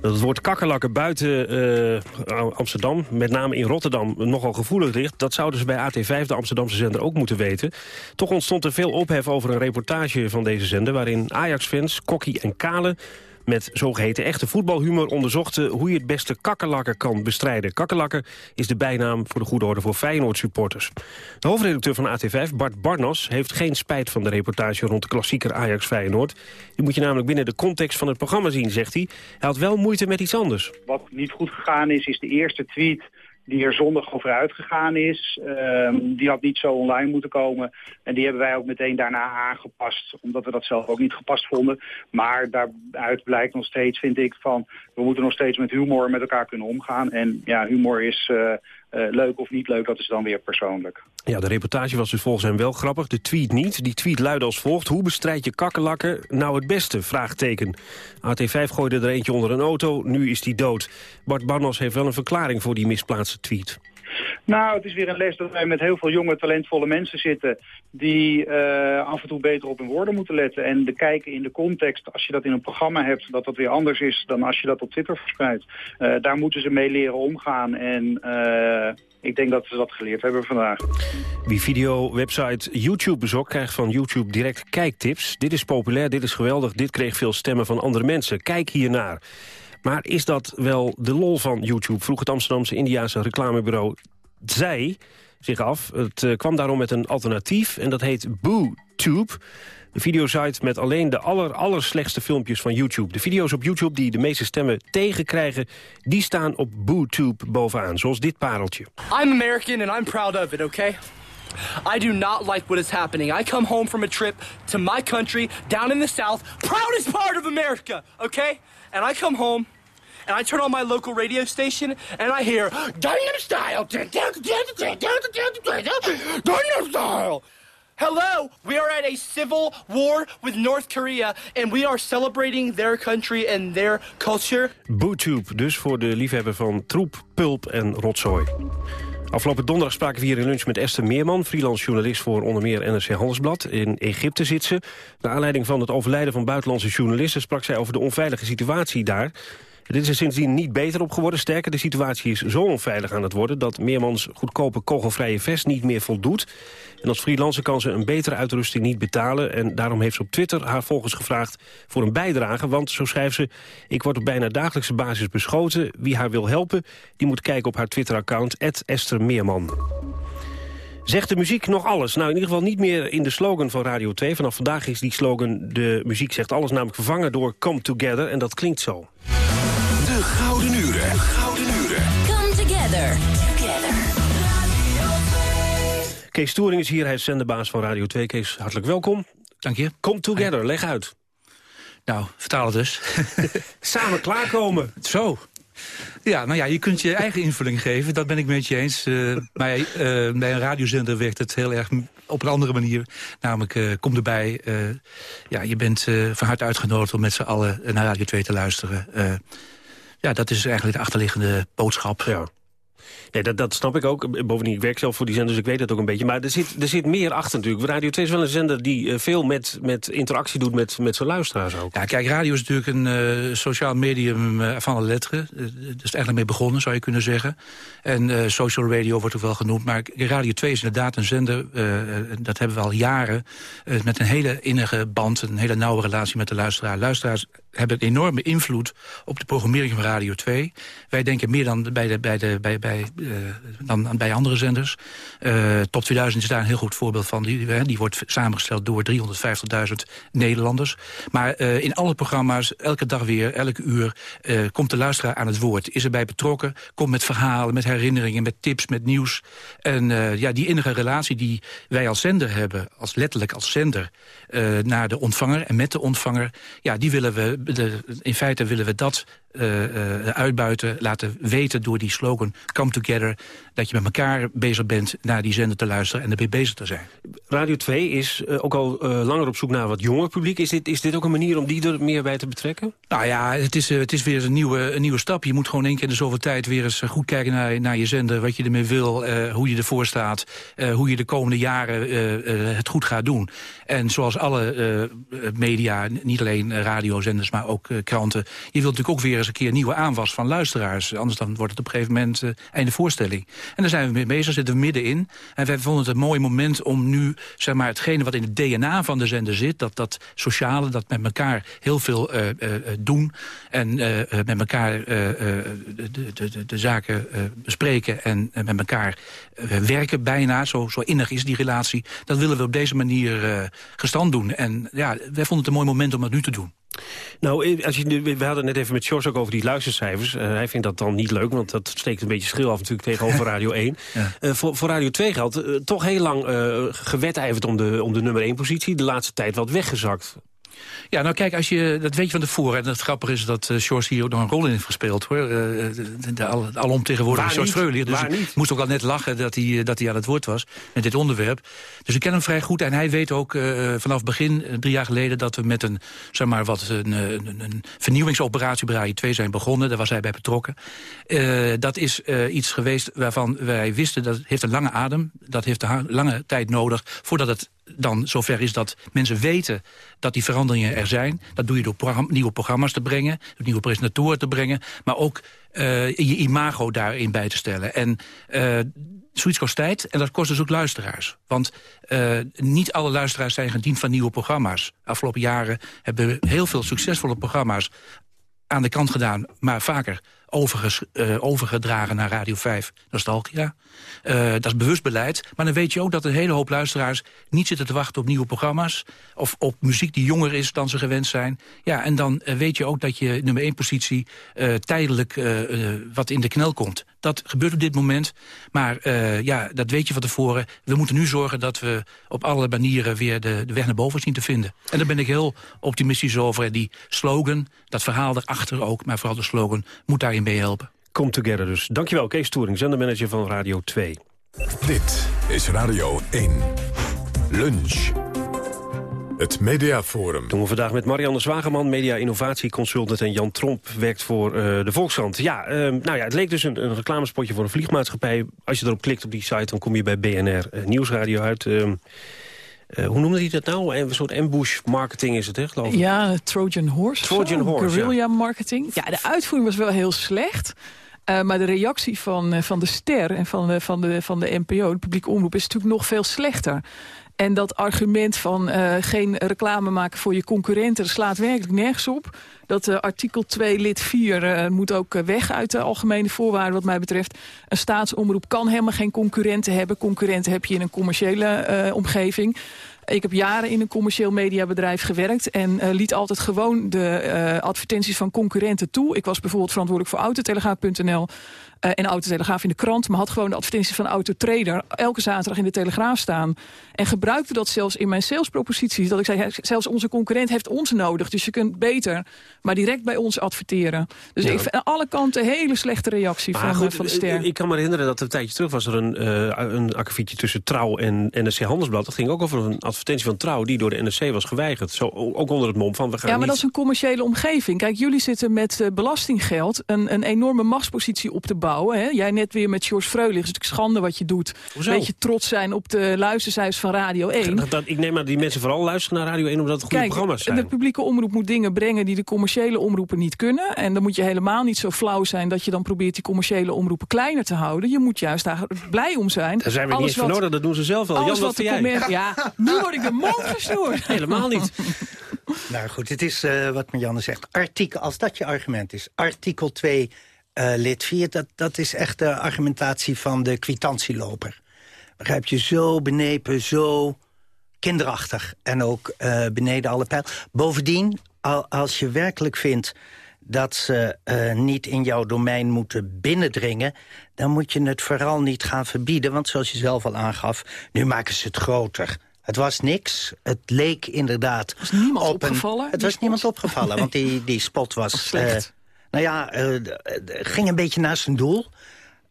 Dat het woord kakkerlakken buiten uh, Amsterdam, met name in Rotterdam, nogal gevoelig ligt. Dat zouden ze bij AT5, de Amsterdamse zender, ook moeten weten. Toch ontstond er veel ophef over een reportage van deze zender... waarin Ajax-fans, Kokkie en Kale met zogeheten echte voetbalhumor onderzochten hoe je het beste kakkerlakken kan bestrijden. Kakkerlakken is de bijnaam voor de goede orde voor Feyenoord-supporters. De hoofdredacteur van AT5, Bart Barnas, heeft geen spijt van de reportage rond de klassieker Ajax-Feyenoord. Die moet je namelijk binnen de context van het programma zien, zegt hij. Hij had wel moeite met iets anders. Wat niet goed gegaan is, is de eerste tweet die er zondag over uitgegaan is. Uh, die had niet zo online moeten komen. En die hebben wij ook meteen daarna aangepast. Omdat we dat zelf ook niet gepast vonden. Maar daaruit blijkt nog steeds, vind ik, van... we moeten nog steeds met humor met elkaar kunnen omgaan. En ja, humor is... Uh, uh, leuk of niet leuk, dat is dan weer persoonlijk. Ja, de reportage was dus volgens hem wel grappig. De tweet niet. Die tweet luidde als volgt. Hoe bestrijd je kakkerlakken nou het beste? Vraagteken. AT5 gooide er eentje onder een auto. Nu is die dood. Bart Barnos heeft wel een verklaring voor die misplaatste tweet. Nou, het is weer een les dat wij met heel veel jonge, talentvolle mensen zitten... die uh, af en toe beter op hun woorden moeten letten. En de kijken in de context, als je dat in een programma hebt... dat dat weer anders is dan als je dat op Twitter verspreidt. Uh, daar moeten ze mee leren omgaan. En uh, ik denk dat ze dat geleerd hebben vandaag. Wie video-website YouTube bezocht, krijgt van YouTube direct kijktips. Dit is populair, dit is geweldig, dit kreeg veel stemmen van andere mensen. Kijk hiernaar. Maar is dat wel de lol van YouTube? Vroeg het Amsterdamse Indiaanse reclamebureau zij zich af. Het uh, kwam daarom met een alternatief en dat heet BooTube. De videosite met alleen de aller slechtste filmpjes van YouTube. De video's op YouTube die de meeste stemmen tegenkrijgen... die staan op BooTube bovenaan, zoals dit pareltje. I'm American and I'm proud of it, okay? I do not like what is happening. I come home from a trip to my country, down in the South, proudest part of America, okay? And I come home... and I turn on my local radio station and I hear Gangnam Style, Gangnam Style. Hello, we are at a civil war with North Korea and we are celebrating their country and their culture. BooTube, dus voor de liefhebber van troep, pulp en rotzooi. Afgelopen donderdag spraken we hier in lunch met Esther Meerman... freelance journalist voor onder meer NRC Handelsblad. In Egypte zit ze. Naar aanleiding van het overlijden van buitenlandse journalisten... sprak zij over de onveilige situatie daar. Dit is er sindsdien niet beter op geworden. Sterker, de situatie is zo onveilig aan het worden... dat Meermans goedkope kogelvrije vest niet meer voldoet. En als freelancer kan ze een betere uitrusting niet betalen. En daarom heeft ze op Twitter haar volgers gevraagd voor een bijdrage. Want, zo schrijft ze, ik word op bijna dagelijkse basis beschoten. Wie haar wil helpen, die moet kijken op haar Twitter-account... Esther Meerman. Zegt de muziek nog alles? Nou, in ieder geval niet meer in de slogan van Radio 2. Vanaf vandaag is die slogan de muziek zegt alles namelijk vervangen door Come Together. En dat klinkt zo. De Gouden Uren. Come together. Kees Toering is hier, hij is zenderbaas van Radio 2. Kees, hartelijk welkom. Dank je. Come Together, leg uit. Nou, vertaal het dus. Samen klaarkomen. Zo. Ja, nou ja, je kunt je eigen invulling geven, dat ben ik met je eens. Uh, maar uh, bij een radiozender werkt het heel erg op een andere manier. Namelijk, uh, kom erbij. ja, je bent van harte uitgenodigd om met z'n allen naar Radio 2 te luisteren. Ja, dat is eigenlijk de achterliggende boodschap. Ja. Nee, dat, dat snap ik ook. Bovendien, ik werk zelf voor die zender, dus ik weet dat ook een beetje. Maar er zit, er zit meer achter natuurlijk. Radio 2 is wel een zender die veel met, met interactie doet met, met zijn luisteraars ook. Ja, kijk, radio is natuurlijk een uh, sociaal medium uh, van de letteren. Uh, is eigenlijk mee begonnen, zou je kunnen zeggen. En social radio wordt ook wel genoemd. Maar Radio 2 is inderdaad een zender, dat hebben we al jaren... met een hele innige band, een hele nauwe relatie met de luisteraar. Luisteraars hebben een enorme invloed op de programmering van Radio 2. Wij denken meer dan bij, de, bij, de, bij, bij, uh, dan bij andere zenders. Uh, Top 2000 is daar een heel goed voorbeeld van. Die, die wordt samengesteld door 350.000 Nederlanders. Maar uh, in alle programma's, elke dag weer, elke uur... komt de luisteraar aan het woord. Is erbij betrokken, komt met verhalen, met herinneringen... met tips, met nieuws. En ja, die innige relatie die wij als zender hebben... als letterlijk als zender, naar de ontvanger en met de ontvanger... ja, die willen we in feite willen we dat uh, uitbuiten, laten weten door die slogan Come Together... dat je met elkaar bezig bent naar die zender te luisteren en erbij bezig te zijn. Radio 2 is uh, ook al langer op zoek naar wat jonger publiek. Is dit, is dit ook een manier om die er meer bij te betrekken? Nou ja, het is, het is weer een nieuwe, een nieuwe stap. Je moet gewoon één keer in de zoveel tijd weer eens goed kijken naar, naar je zender... wat je ermee wil, hoe je ervoor staat... hoe je de komende jaren het goed gaat doen. En zoals alle media, niet alleen radiozenders, maar ook kranten... je wilt natuurlijk ook weer eens een keer nieuwe aanwas van luisteraars. Anders dan wordt het op een gegeven moment uh, einde voorstelling. En daar zijn we mee bezig, zitten we middenin. En wij vonden het een mooi moment om nu zeg maar, hetgene wat in het DNA van de zender zit... dat, dat sociale, dat met elkaar heel veel uh, uh, doen... en met elkaar de, de, de, de, zaken bespreken en met elkaar werken bijna. Zo, zo innig is die relatie. Dat willen we op deze manier gestand doen. En ja, wij vonden het een mooi moment om dat nu te doen. Nou, als je, we hadden net even met George ook over die luistercijfers. Uh, hij vindt dat dan niet leuk, want dat steekt een beetje schil af natuurlijk tegenover Radio 1. Ja. Uh, voor, voor, Radio 2 geldt uh, toch heel lang gewetijverd om de, om de nummer 1 positie. De laatste tijd wat weggezakt. Ja, nou kijk, als je, dat weet je van tevoren. En het grappige is dat uh, George hier ook nog een rol in heeft gespeeld. hoor. Uh, de, de, al, alomtegenwoordige George Freulier. Dus ik moest ook al net lachen dat hij, dat hij aan het woord was met dit onderwerp. Dus ik ken hem vrij goed. En hij weet ook uh, vanaf begin, drie jaar geleden... dat we met een, zeg maar, wat, een, een, een vernieuwingsoperatie bij Radio 2 zijn begonnen. Daar was hij bij betrokken. dat is iets geweest waarvan wij wisten dat het heeft een lange adem. Dat heeft een lange tijd nodig voordat het dan zover is dat mensen weten dat die veranderingen er zijn. Dat doe je door nieuwe programma's te brengen, door nieuwe presentatoren te brengen... maar ook uh, je imago daarin bij te stellen. En uh, zoiets kost tijd en dat kost dus ook luisteraars. Want uh, niet alle luisteraars zijn gediend van nieuwe programma's. Afgelopen jaren hebben we heel veel succesvolle programma's aan de kant gedaan, maar vaker uh, overgedragen naar Radio 5 Nostalgia. Uh, dat is bewust beleid. Maar dan weet je ook dat een hele hoop luisteraars niet zitten te wachten op nieuwe programma's. Of op muziek die jonger is dan ze gewend zijn. Ja, en dan uh, weet je ook dat je nummer 1 positie tijdelijk wat in de knel komt. Dat gebeurt op dit moment. Maar ja, dat weet je van tevoren. We moeten nu zorgen dat we op alle manieren weer de, de weg naar boven zien te vinden. En daar ben ik heel optimistisch over. En die slogan, dat verhaal erachter ook, maar vooral de slogan, moet daarin meehelpen. Come Together dus. Dankjewel, Kees Toering, zendermanager van Radio 2. Dit is Radio 1. Lunch. Het Mediaforum. Doen we vandaag met Marianne Zwageman, media innovatieconsultant... en Jan Tromp werkt voor uh, de Volkskrant. Ja, uh, nou ja, het leek dus een, een, reclamespotje voor een vliegmaatschappij. Als je erop klikt op die site, dan kom je bij BNR uh, Nieuwsradio uit. Eh, hoe noemde hij dat nou? Een soort ambush marketing is het, hè, geloof ik? Ja, Trojan Horse. Trojan Horse, Guerrilla marketing. Ja, de uitvoering was wel heel slecht. Uh, maar de reactie van, uh, van de ster en van, van, de, van de NPO, de publieke omroep... is natuurlijk nog veel slechter. En dat argument van uh, geen reclame maken voor je concurrenten... slaat werkelijk nergens op. Dat uh, artikel 2 lid 4 uh, moet ook weg uit de algemene voorwaarden wat mij betreft. Een staatsomroep kan helemaal geen concurrenten hebben. Concurrenten heb je in een commerciële omgeving. Ik heb jaren in een commercieel mediabedrijf gewerkt... en liet altijd gewoon de advertenties van concurrenten toe. Ik was bijvoorbeeld verantwoordelijk voor Autotelegraaf.nl... Uh, en Autotelegraaf in de krant, maar had gewoon de advertenties van Autotrader elke zaterdag in de Telegraaf staan. En gebruikte dat zelfs in mijn salesproposities. Dat ik zei, zelfs onze concurrent heeft ons nodig, dus je kunt beter, maar direct bij ons adverteren. Dus ja. ik vind aan alle kanten hele slechte reactie van, goed, van de ster. Ik kan me herinneren dat een tijdje terug was er een, uh, een akkefietje tussen Trouw en NRC Handelsblad. Dat ging ook over een advertentie van Trouw die door de NRC was geweigerd. Zo, ook onder het mom van we gaan Ja, maar niet... dat is een commerciële omgeving. Kijk, jullie zitten met uh, belastinggeld een, een enorme machtspositie op te bouwen. Hè? Jij net weer met George Freulich. Het is natuurlijk schande wat je doet. Hoezo? Beetje trots zijn op de luistercijfers van Radio 1. Dat, dat, ik neem aan die mensen vooral luisteren naar Radio 1 omdat het goede Kijk, programma's zijn. de publieke omroep moet dingen brengen die de commerciële omroepen niet kunnen. En dan moet je helemaal niet zo flauw zijn dat je dan probeert die commerciële omroepen kleiner te houden. Je moet juist daar blij om zijn. Daar zijn we niet eens voor nodig, dat doen ze zelf wel. Alles Jan, wat wat jij? Ja, nu word ik de mond gesnoerd. Helemaal niet. Nou goed, het is uh, wat Marianne zegt. Artikel, als dat je argument is, artikel 2 uh, lid 4... Dat, dat is echt de argumentatie van de kwitantieloper. Begrijp je, zo benepen, zo kinderachtig. En ook uh, beneden alle pijl. Bovendien, al, als je werkelijk vindt dat ze uh, niet in jouw domein moeten binnendringen... dan moet je het vooral niet gaan verbieden. Want zoals je zelf al aangaf, nu maken ze het groter... Het was niks. Het leek inderdaad was niemand op opgevallen, Een, het was spot? niemand opgevallen, want die, die spot was... Was slecht. Uh, nou ja, uh, ging een beetje naar zijn doel.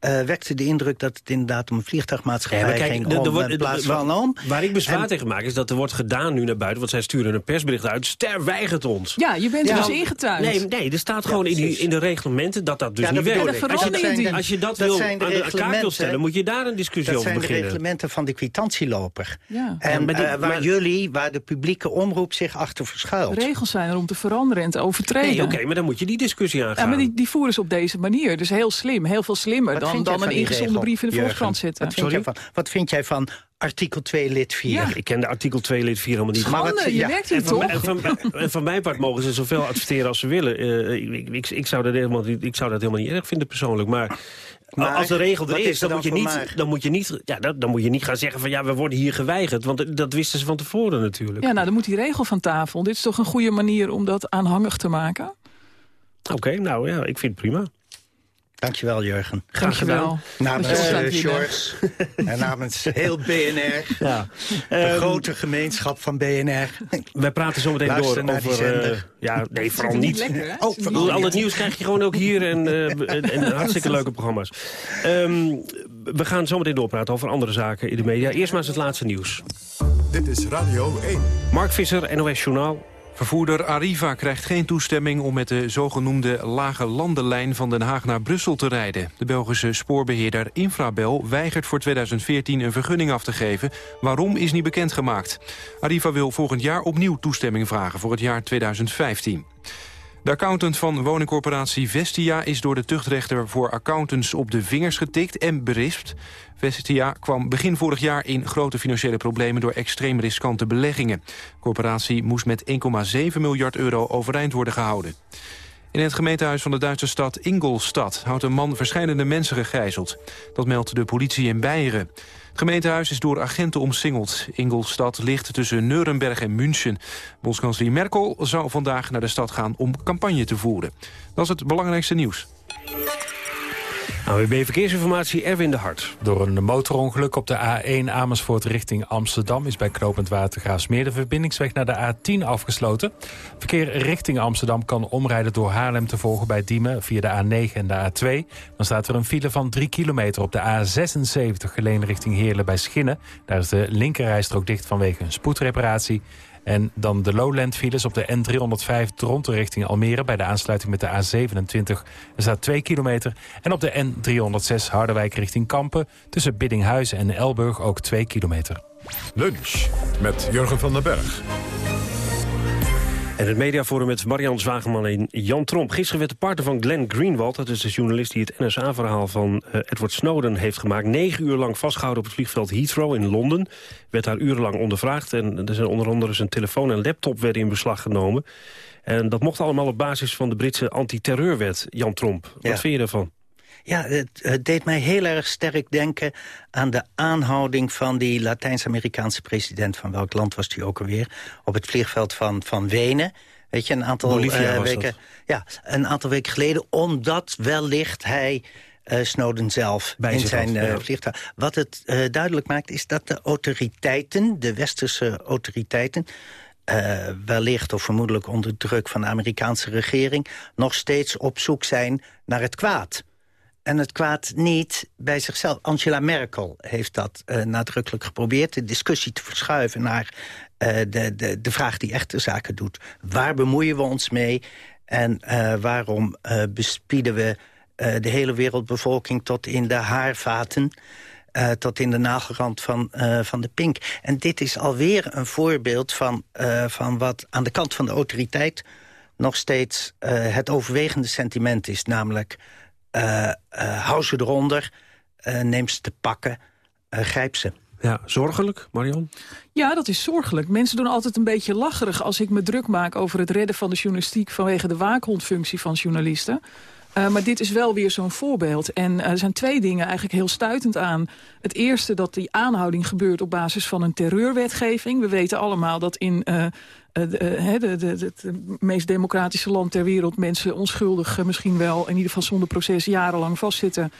Uh, wekte de indruk dat het inderdaad om een vliegtuigmaatschappij Ja, maar kijk, ging... de- de- om, de- in plaats de- van om. Waar ik bezwaar En- tegen maak is dat er wordt gedaan nu naar buiten... want zij sturen een persbericht uit. Ster weigert ons. Ja, je bent er dus ingetuigd. Nee, nee, er staat gewoon in, die, in de reglementen dat dat dus Ja, niet dat werkt. Als je, Dat zijn de- als je dat, dat wil zijn de aan de kaart wil stellen... moet je daar een discussie Dat over zijn de beginnen. reglementen van de kwitantieloper. Ja. En maar eh, waar maar- jullie, waar de publieke omroep zich achter verschuilt. Regels zijn er om te veranderen en te overtreden. Nee, oké, maar dan moet je die discussie aangaan. Ja, maar die, die voeren ze op deze manier. Dus heel slim, heel veel slimmer Wat dan, dan een ingezonden brief in de? Volkskrant zetten. Wat vind, jij van, wat vind jij van artikel 2 lid 4? Ja. Ik ken de artikel 2 lid 4 helemaal niet. Schande, Maar wat- je ja. hier van, toch? en, van, en van mijn part mogen ze zoveel adverteren als ze willen. Eh, ik, ik, ik, zou dat helemaal, niet- ik zou dat helemaal niet erg vinden persoonlijk. Maar, Maar als de regel er is, is er dan, moet je niet, maar? dan, moet je niet, ja, dat, dan moet je niet gaan zeggen van ja, we worden hier geweigerd. Want dat wisten ze van tevoren natuurlijk. Ja, nou, dan moet die regel van tafel. Dit is toch een goede manier om dat aanhangig te maken? Oké, nou ja, ik vind het prima. Dankjewel, Jurgen. Graag gedaan. Dankjewel. Namens uh, en namens heel BNR. Ja. De Ehm, grote gemeenschap van BNR. Wij praten zo meteen Luister door over... eh, zender. ja, nee, vooral niet. lekker? Oh, niet Al het nieuws krijg je gewoon ook hier en, eh, en, en hartstikke leuke programma's. Ehm, we gaan zo meteen doorpraten over andere zaken in de media. Eerst maar eens het laatste nieuws. Dit is Radio 1. Mark Visser, NOS Journaal. Vervoerder Arriva krijgt geen toestemming om met de zogenoemde lage landenlijn van Den Haag naar Brussel te rijden. De Belgische spoorbeheerder Infrabel weigert voor 2014 een vergunning af te geven. Waarom is niet bekendgemaakt. Arriva wil volgend jaar opnieuw toestemming vragen voor het jaar 2015. De accountant van woningcorporatie Vestia is door de tuchtrechter voor accountants op de vingers getikt en berispt. Vestia kwam begin vorig jaar in grote financiële problemen door extreem riskante beleggingen. De corporatie moest met 1,7 miljard euro overeind worden gehouden. In het gemeentehuis van de Duitse stad Ingolstadt houdt een man verschillende mensen gegijzeld. Dat meldt de politie in Beieren. Gemeentehuis is door agenten omsingeld. Ingolstadt ligt tussen Nuremberg en München. Bondskanselier Merkel zou vandaag naar de stad gaan om campagne te voeren. Dat is het belangrijkste nieuws. AWB Verkeersinformatie, Erwin de Hart. Door een motorongeluk op de A1 Amersfoort richting Amsterdam... is bij knooppunt Watergraafsmeer de verbindingsweg naar de A10 afgesloten. Verkeer richting Amsterdam kan omrijden door Haarlem te volgen bij Diemen... via de A9 en de A2. Dan staat er een file van 3 kilometer op de A76... geleen richting Heerlen bij Schinnen. Daar is de linkerrijstrook dicht vanwege een spoedreparatie. En dan de Lowland files op de N305 Toronto richting Almere... bij de aansluiting met de A27. Er staat 2 kilometer. En op de N306 Harderwijk richting Kampen... tussen Biddinghuizen en Elburg ook 2 kilometer. Lunch met Jurgen van den Berg. En het mediaforum met Marian Zwageman en Jan Tromp. Gisteren werd de partner van Glenn Greenwald... dat is de journalist die het NSA-verhaal van uh, Edward Snowden heeft gemaakt... negen uur lang vastgehouden op het vliegveld Heathrow in Londen. Werd daar urenlang ondervraagd. En er zijn onder andere zijn telefoon en laptop werden in beslag genomen. En dat mocht allemaal op basis van de Britse antiterreurwet. Jan Tromp, wat Ja. vind je daarvan? Ja, het, het deed mij heel erg sterk denken aan de aanhouding van die Latijns-Amerikaanse president. Van welk land was die ook alweer? Op het vliegveld van, van Wenen. Weet je, een aantal Bolivia was weken. dat. Ja, een aantal weken geleden, omdat wellicht hij. eh, Snowden zelf Bij in zijn ja. vliegtuig. Wat het duidelijk maakt is dat de autoriteiten, de westerse autoriteiten... wellicht of vermoedelijk onder druk van de Amerikaanse regering... nog steeds op zoek zijn naar het kwaad. En het kwaad niet bij zichzelf. Angela Merkel heeft dat eh, nadrukkelijk geprobeerd... de discussie te verschuiven naar eh, de, de, de vraag die echte zaken doet. Waar bemoeien we ons mee? En eh, waarom bespieden we de hele wereldbevolking tot in de haarvaten... tot in de nagelrand van, van de pink. En dit is alweer een voorbeeld van, van wat aan de kant van de autoriteit... nog steeds het overwegende sentiment is. Namelijk, hou ze eronder, eh, neem ze te pakken, eh, grijp ze. Ja, zorgelijk, Marion? Ja, dat is zorgelijk. Mensen doen altijd een beetje lacherig als ik me druk maak over het redden van de journalistiek vanwege de waakhondfunctie van journalisten. Uh, maar dit is wel weer zo'n voorbeeld. En uh, er zijn twee dingen eigenlijk heel stuitend aan. Het eerste dat die aanhouding gebeurt op basis van een terreurwetgeving. We weten allemaal dat in het meest democratische land ter wereld... mensen onschuldig misschien wel, in ieder geval zonder proces, jarenlang vastzitten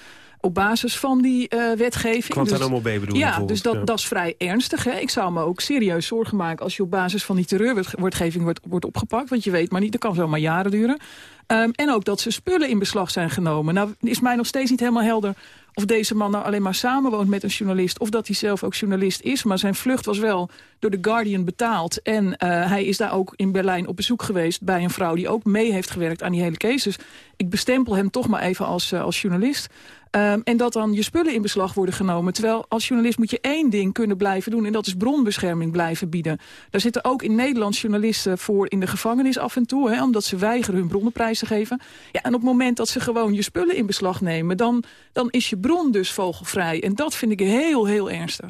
op basis van die uh, wetgeving. Guantanamo Bay bedoel je Ja, dus dat, ja. dat is vrij ernstig. Hè? Ik zou me ook serieus zorgen maken als je op basis van die terreurwetgeving wordt, wordt opgepakt. Want je weet maar niet, dat kan zomaar jaren duren. Um, en ook dat ze spullen in beslag zijn genomen. Nou is mij nog steeds niet helemaal helder of deze man nou alleen maar samenwoont met een journalist... of dat hij zelf ook journalist is. Maar zijn vlucht was wel door The Guardian betaald. En uh, hij is daar ook in Berlijn op bezoek geweest... bij een vrouw die ook mee heeft gewerkt aan die hele case. Dus ik bestempel hem toch maar even als, uh, als journalist. Um, en dat dan je spullen in beslag worden genomen. Terwijl als journalist moet je één ding kunnen blijven doen... en dat is bronbescherming blijven bieden. Daar zitten ook in Nederland journalisten voor in de gevangenis af en toe... Hè, omdat ze weigeren hun bronnenprijs te geven. Ja, en op het moment dat ze gewoon je spullen in beslag nemen... dan, dan is je bron dus vogelvrij. En dat vind ik heel, heel ernstig.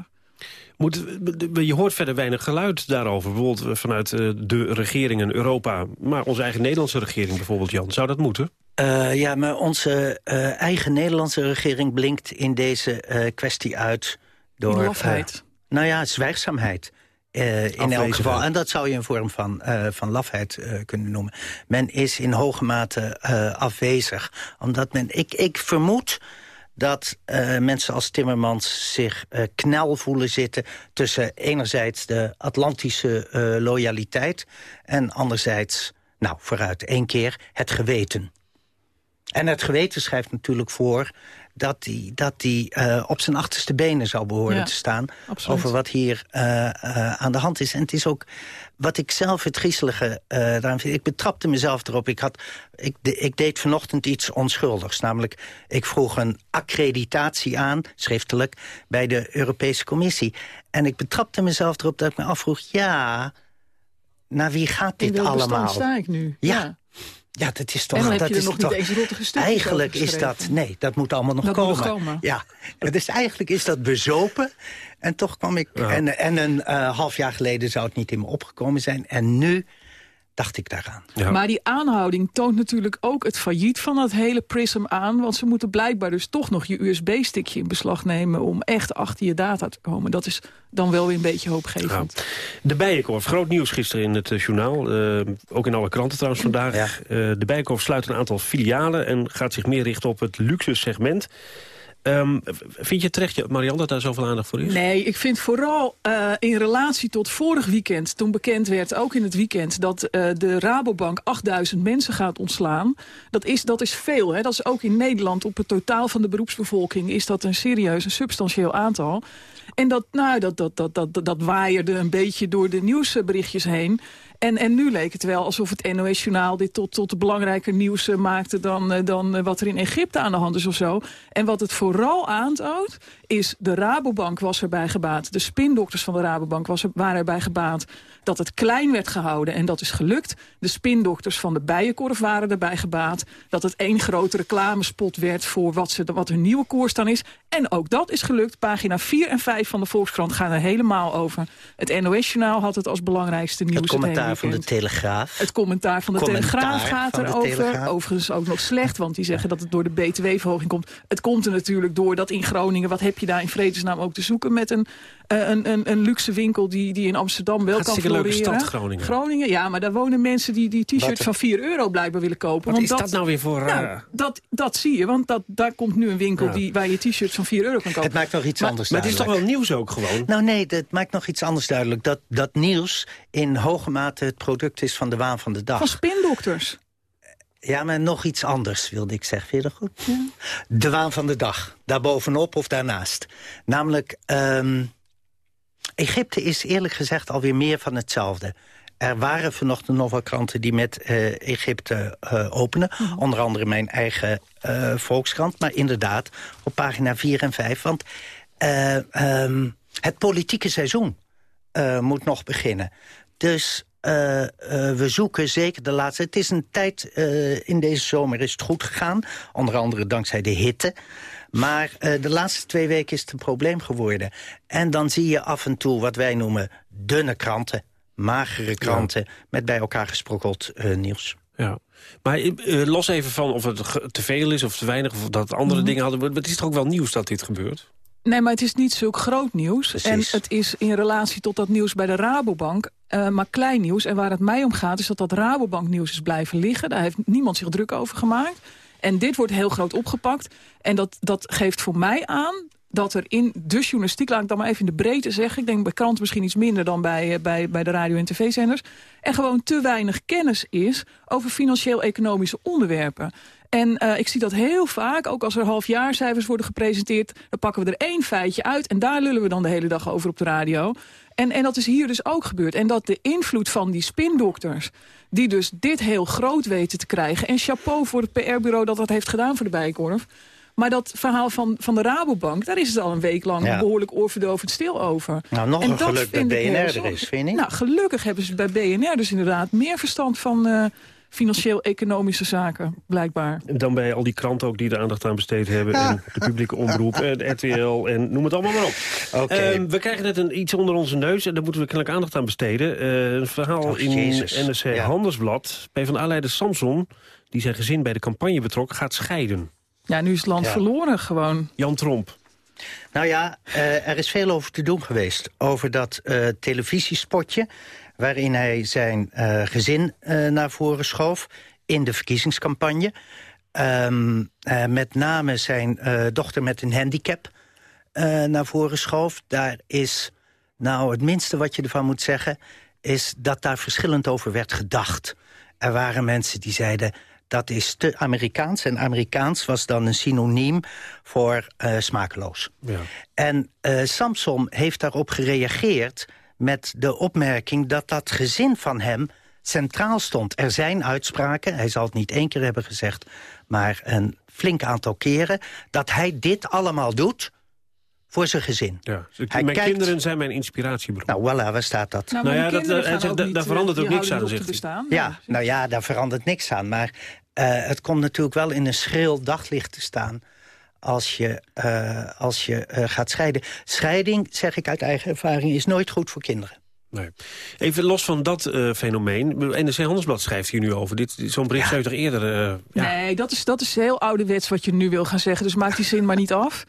Moet, je hoort verder weinig geluid daarover. Bijvoorbeeld vanuit de regeringen Europa. Maar onze eigen Nederlandse regering bijvoorbeeld, Jan. Zou dat moeten? Uh, ja, maar onze uh, eigen Nederlandse regering blinkt in deze uh, kwestie uit door... Lafheid. nou ja, zwijgzaamheid. in elk geval. En dat zou je een vorm van, van lafheid kunnen noemen. Men is in hoge mate afwezig. Omdat men, ik, ik vermoed dat uh, mensen als Timmermans zich uh, knel voelen zitten... tussen enerzijds de Atlantische uh, loyaliteit... en anderzijds, nou, vooruit één keer, het geweten. En het geweten schrijft natuurlijk voor dat hij dat die, uh, op zijn achterste benen zou behoren ja, te staan... absoluut. over wat hier uh, uh, aan de hand is. En het is ook wat ik zelf het griezelige daaraan vind. Ik betrapte mezelf erop. Ik, had, ik, de, ik deed vanochtend iets onschuldigs. Namelijk, ik vroeg een accreditatie aan, schriftelijk... bij de Europese Commissie. En ik betrapte mezelf erop dat ik me afvroeg... ja, naar wie gaat dit allemaal? sta ik nu? ja. ja. Ja, dat is toch... En dan heb dat er is nog toch, niet eens Eigenlijk is dat... Nee, dat moet allemaal nog dat komen. Moet nog komen. Ja, dus eigenlijk is dat bezopen. En toch kwam ik... Ja. En, en een uh, half jaar geleden zou het niet in me opgekomen zijn. En nu dacht ik daaraan. Ja. Maar die aanhouding toont natuurlijk ook het failliet van dat hele prism aan. Want ze moeten blijkbaar dus toch nog je USB-stickje in beslag nemen... om echt achter je data te komen. Dat is dan wel weer een beetje hoopgevend. Ja. De Bijenkorf, groot nieuws gisteren in het uh, journaal. Uh, ook in alle kranten trouwens vandaag. Ja. Uh, de Bijenkorf sluit een aantal filialen... en gaat zich meer richten op het luxe segment. Ehm, vind je terecht, Marianne, dat daar zoveel aandacht voor is? Nee, ik vind vooral uh, in relatie tot vorig weekend... toen bekend werd, ook in het weekend... dat uh, de Rabobank 8000 mensen gaat ontslaan. Dat is, dat is veel. Hè? Dat is ook in Nederland op het totaal van de beroepsbevolking... is dat een serieus, een substantieel aantal. En dat, nou, dat, dat, dat, dat, dat waaierde een beetje door de nieuwsberichtjes heen. En, en nu leek het wel alsof het NOS-journaal dit tot, tot belangrijker nieuws uh, maakte... dan, uh, dan uh, wat er in Egypte aan de hand is of zo. En wat het vooral aantoont, is de Rabobank was erbij gebaat. De spindokters van de Rabobank was er, waren erbij gebaat dat het klein werd gehouden. En dat is gelukt. De spindokters van de Bijenkorf waren erbij gebaat. Dat het één grote reclamespot werd voor wat, ze, wat hun nieuwe koers dan is. En ook dat is gelukt. Pagina 4 en 5 van de Volkskrant gaan er helemaal over. Het NOS-journaal had het als belangrijkste nieuws. Het commentaar van de Telegraaf. Het commentaar van de commentaar Telegraaf gaat erover. Overigens ook nog slecht, want die zeggen dat het door de btw-verhoging komt. Het komt er natuurlijk door dat in Groningen... wat heb je daar in vredesnaam ook te zoeken met een, uh, een, een, een, luxe winkel... die, die in Amsterdam wel kan floreren. leuke stad, Groningen. Groningen, ja, maar daar wonen mensen die die t-shirts van 4 euro blijkbaar willen kopen. Wat want is dat, dat, nou weer voor... Uh... Nou, dat, dat zie je, want dat, daar komt nu een winkel ja. die, waar je t-shirts van 4 euro kan kopen. Het maakt nog iets maar, anders Maar het is toch wel nieuws ook gewoon? Nou nee, het maakt nog iets anders duidelijk. Dat, dat nieuws in hoge mate het product is van de waan van de dag. Van spindokters. Ja, maar nog iets anders wilde ik zeggen. Vind je dat goed? Ja. De waan van de dag. Daarbovenop of daarnaast. Namelijk, um, Egypte is eerlijk gezegd alweer meer van hetzelfde. Er waren vanochtend nog wel kranten die met uh, Egypte uh, openen. Mm -hmm. Onder andere mijn eigen uh, Volkskrant. Maar inderdaad, op pagina 4 en 5. Want um, het politieke seizoen moet nog beginnen. Dus uh, uh, we zoeken zeker de laatste... Het is een tijd, uh, in deze zomer is het goed gegaan. Onder andere dankzij de hitte. Maar de laatste twee weken is het een probleem geworden. En dan zie je af en toe wat wij noemen dunne kranten. Magere kranten, ja. met bij elkaar gesprokkeld nieuws. Ja. Maar los even van of het te veel is of te weinig... of dat andere mm -hmm. dingen hadden... het is toch ook wel nieuws dat dit gebeurt? Nee, maar het is niet zulk groot nieuws. Precies. En het is in relatie tot dat nieuws bij de Rabobank uh, maar klein nieuws. En waar het mij om gaat is dat dat Rabobank nieuws is blijven liggen. Daar heeft niemand zich druk over gemaakt. En dit wordt heel groot opgepakt. En dat, dat geeft voor mij aan dat er in de journalistiek, laat ik dan maar even in de breedte zeggen... ik denk bij kranten misschien iets minder dan bij, bij, bij de radio- en tv-zenders... er gewoon te weinig kennis is over financieel-economische onderwerpen. En uh, ik zie dat heel vaak, ook als er halfjaarcijfers worden gepresenteerd... dan pakken we er één feitje uit en daar lullen we dan de hele dag over op de radio. En, en dat is hier dus ook gebeurd. En dat de invloed van die spindokters... die dus dit heel groot weten te krijgen... en chapeau voor het PR-bureau dat dat heeft gedaan voor de Bijenkorf... Maar dat verhaal van, van de Rabobank, daar is het al een week lang ja. behoorlijk oorverdovend stil over. Nou, nog en een geluk dat BNR er is, vind niet? Nou, gelukkig hebben ze bij BNR dus inderdaad meer verstand van... Uh, financieel-economische zaken, blijkbaar. En dan bij al die kranten ook die er aandacht aan besteed hebben... Ja. en de publieke omroep, en RTL en noem het allemaal maar op. Okay. Uh, we krijgen net een, iets onder onze neus en daar moeten we kennelijk aandacht aan besteden. Uh, een verhaal oh, in. NRC ja. Handelsblad. PvdA-leider Samson, die zijn gezin bij de campagne betrok, gaat scheiden. Ja, nu is het land Ja. verloren gewoon. Jan Tromp. Nou ja, uh, er is veel over te doen geweest. Over dat uh, televisiespotje waarin hij zijn uh, gezin naar voren schoof... in de verkiezingscampagne. Um, met name zijn dochter met een handicap naar voren schoof. Daar is, nou het minste wat je ervan moet zeggen... is dat daar verschillend over werd gedacht. Er waren mensen die zeiden dat is te Amerikaans. En Amerikaans was dan een synoniem voor smakeloos. Ja. En Samson heeft daarop gereageerd met de opmerking... dat dat gezin van hem centraal stond. Er zijn uitspraken, hij zal het niet één keer hebben gezegd... maar een flink aantal keren, dat hij dit allemaal doet voor zijn gezin. Ja, dus mijn kijkt... kinderen zijn mijn inspiratiebron. Nou, voilà, waar staat dat? Nou, nou ja, dat, dat, da, daar verandert ook niks aan, zegt bestaan. Ja, ja, nou ja, daar verandert niks aan. Maar uh, het komt natuurlijk wel in een schril daglicht te staan... als je, uh, als je uh, gaat scheiden. Scheiding, zeg ik uit eigen ervaring, is nooit goed voor kinderen. Nee. Even los van dat uh, fenomeen. NRC Handelsblad schrijft hier nu over. Dit, Zo'n bericht ja. zou je toch eerder... Uh, ja. Nee, dat is, dat is heel ouderwets wat je nu wil gaan zeggen. Dus maak die zin maar niet af.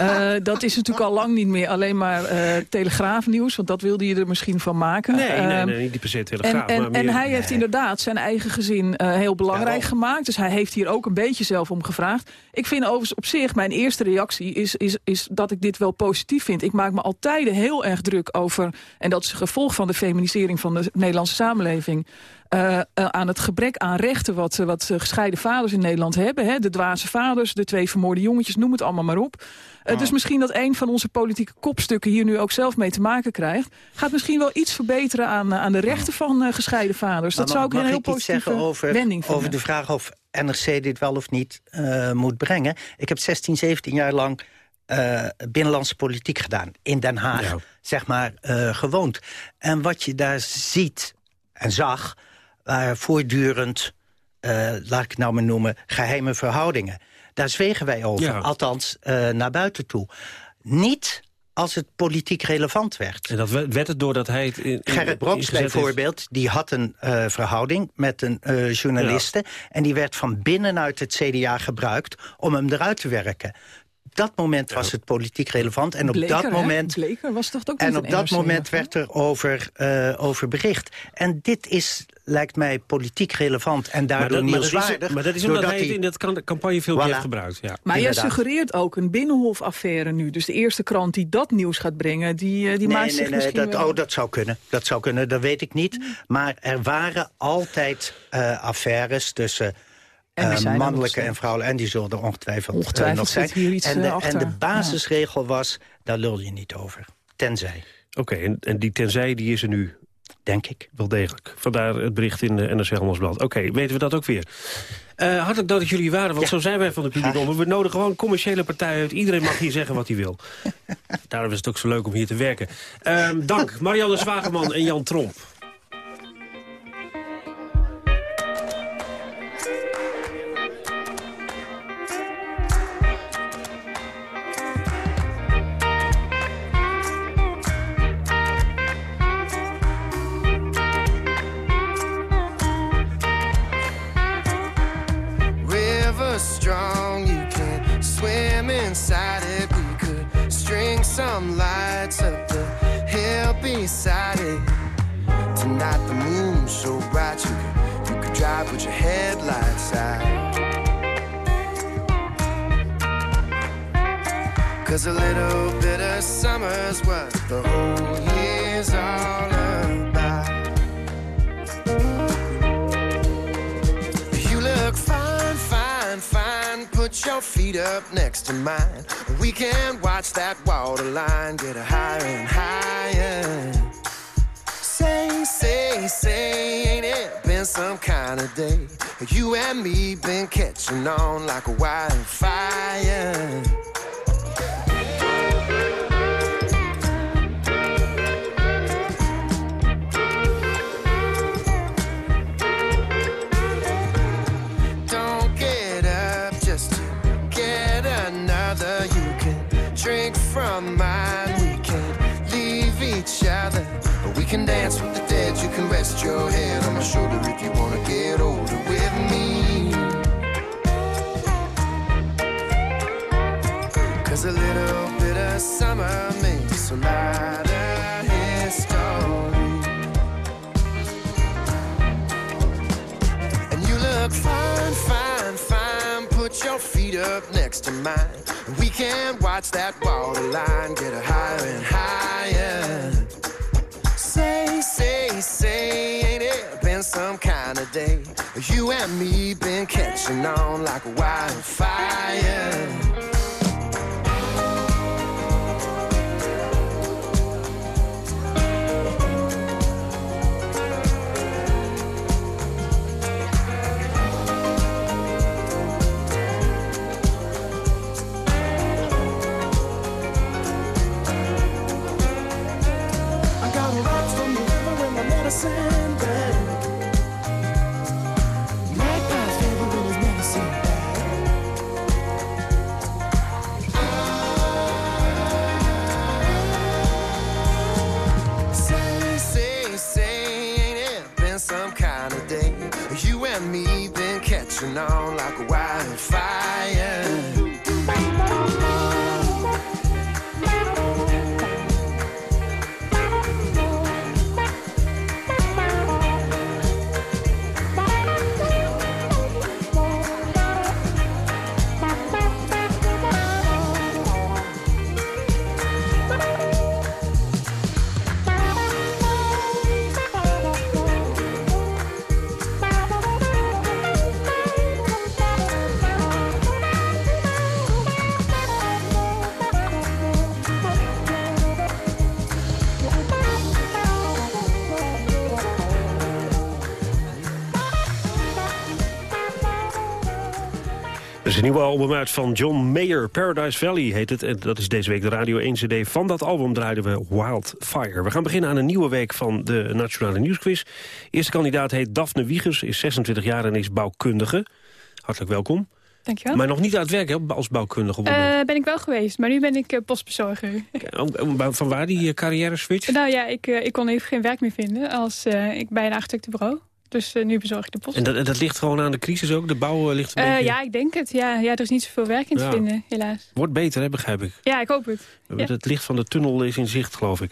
Uh, dat is natuurlijk al lang niet meer alleen maar telegraafnieuws. Want dat wilde je er misschien van maken. Nee, nee, nee, niet per se telegraaf. En, meer, en hij heeft inderdaad zijn eigen gezin heel belangrijk ja, gemaakt. Dus hij heeft hier ook een beetje zelf om gevraagd. Ik vind overigens op zich, mijn eerste reactie is, is, is dat ik dit wel positief vind. Ik maak me altijd heel erg druk over... en dat is een gevolg van de feminisering van de Nederlandse samenleving... Uh, uh, aan het gebrek aan rechten wat, uh, wat gescheiden vaders in Nederland hebben. Hè? De dwaze vaders, de twee vermoorde jongetjes, noem het allemaal maar op. Oh. Dus misschien dat een van onze politieke kopstukken hier nu ook zelf mee te maken krijgt. Gaat misschien wel iets verbeteren aan, aan de rechten van gescheiden vaders. Dat maar zou ik een heel positieve zeggen over, wending vinden. over de vraag of NRC dit wel of niet moet brengen. Ik heb 16, 17 jaar lang uh, binnenlandse politiek gedaan. In Den Haag, ja. zeg maar, uh, gewoond. En wat je daar ziet en zag, waren voortdurend... Uh, laat ik het nou maar noemen, geheime verhoudingen. Daar zwegen wij over, ja. althans naar buiten toe. Niet als het politiek relevant werd. En dat werd het doordat hij het... In, in Gerrit Broks bijvoorbeeld, heeft... die had een uh, verhouding met een uh, journaliste... Ja. en die werd van binnenuit het CDA gebruikt om hem eruit te werken dat moment was het politiek relevant. En op Bleker, dat moment, Bleker was toch ook en op dat moment werd er over, uh, over bericht. En dit is, lijkt mij, politiek relevant en daardoor maar dat, nieuwswaardig. Maar, maar dat is omdat hij het in dat campagnefilmpje voilà. heeft gebruikt. Ja. Maar jij suggereert ook een binnenhofaffaire nu. Dus de eerste krant die dat nieuws gaat brengen, die, uh, die nee, maakt nee, zich nee, misschien dat, wel... Oh, dat zou kunnen. Dat zou kunnen, dat weet ik niet. Maar er waren altijd uh, affaires tussen... Uh, mannelijke en vrouwelijke. En die zullen er ongetwijfeld, ongetwijfeld uh, nog zijn. Iets, en, de, uh, en de basisregel ja. was, daar lul je niet over. Tenzij. Oké, okay, en, en, die tenzij die is er nu? Denk ik. Wel degelijk. Vandaar het bericht in de NRC Handelsblad. Oké, okay, weten we dat ook weer. hartelijk dank dat jullie waren, want ja. zo zijn wij van de publiek om. We nodigen gewoon commerciële partijen uit. Iedereen mag hier zeggen wat hij wil. Daarom is het ook zo leuk om hier te werken. Ehm, dank Marianne Zwageman en Jan Tromp. Cause a little bit of summer's what the whole year's all about. You look fine, fine, fine. Put your feet up next to mine. We can watch that water line get higher and higher. Say, say, say, ain't it been some kind of day? You and me been catching on like a wildfire. Can dance with the dead. You can rest your head on my shoulder if you wanna get older with me. Cause a little bit of summer makes a lot of history. And you look fine, fine, fine. Put your feet up next to mine. We can watch that water line get higher and higher. Say, ain't it been some kind of day? You and me been catching on like wildfire. Catching on like a is een nieuwe album uit van John Mayer, Paradise Valley heet het. En dat is deze week de Radio 1 CD. Van dat album draaiden we Wildfire. We gaan beginnen aan een nieuwe week van de Nationale Nieuwsquiz. Eerste kandidaat heet Daphne Wiegers, is 26 jaar en is bouwkundige. Hartelijk welkom. Dankjewel. Maar nog niet aan het werk hè, als bouwkundige. Eh, ben ik wel geweest, maar nu ben ik eh, postbezorger. Van waar die eh, carrière switch? nou ja, ik, ik kon even geen werk meer vinden als ik bij een architectenbureau. Dus eh, nu bezorg ik de post. En dat, dat ligt gewoon aan de crisis ook? De bouw eh, ligt een Eh, beetje... ja, ik denk het. Ja, ja, er is niet zoveel werk in te Ja. vinden, helaas. Wordt beter, hè, begrijp ik. Ja, ik hoop het. Ja. Het licht van de tunnel is in zicht, geloof ik.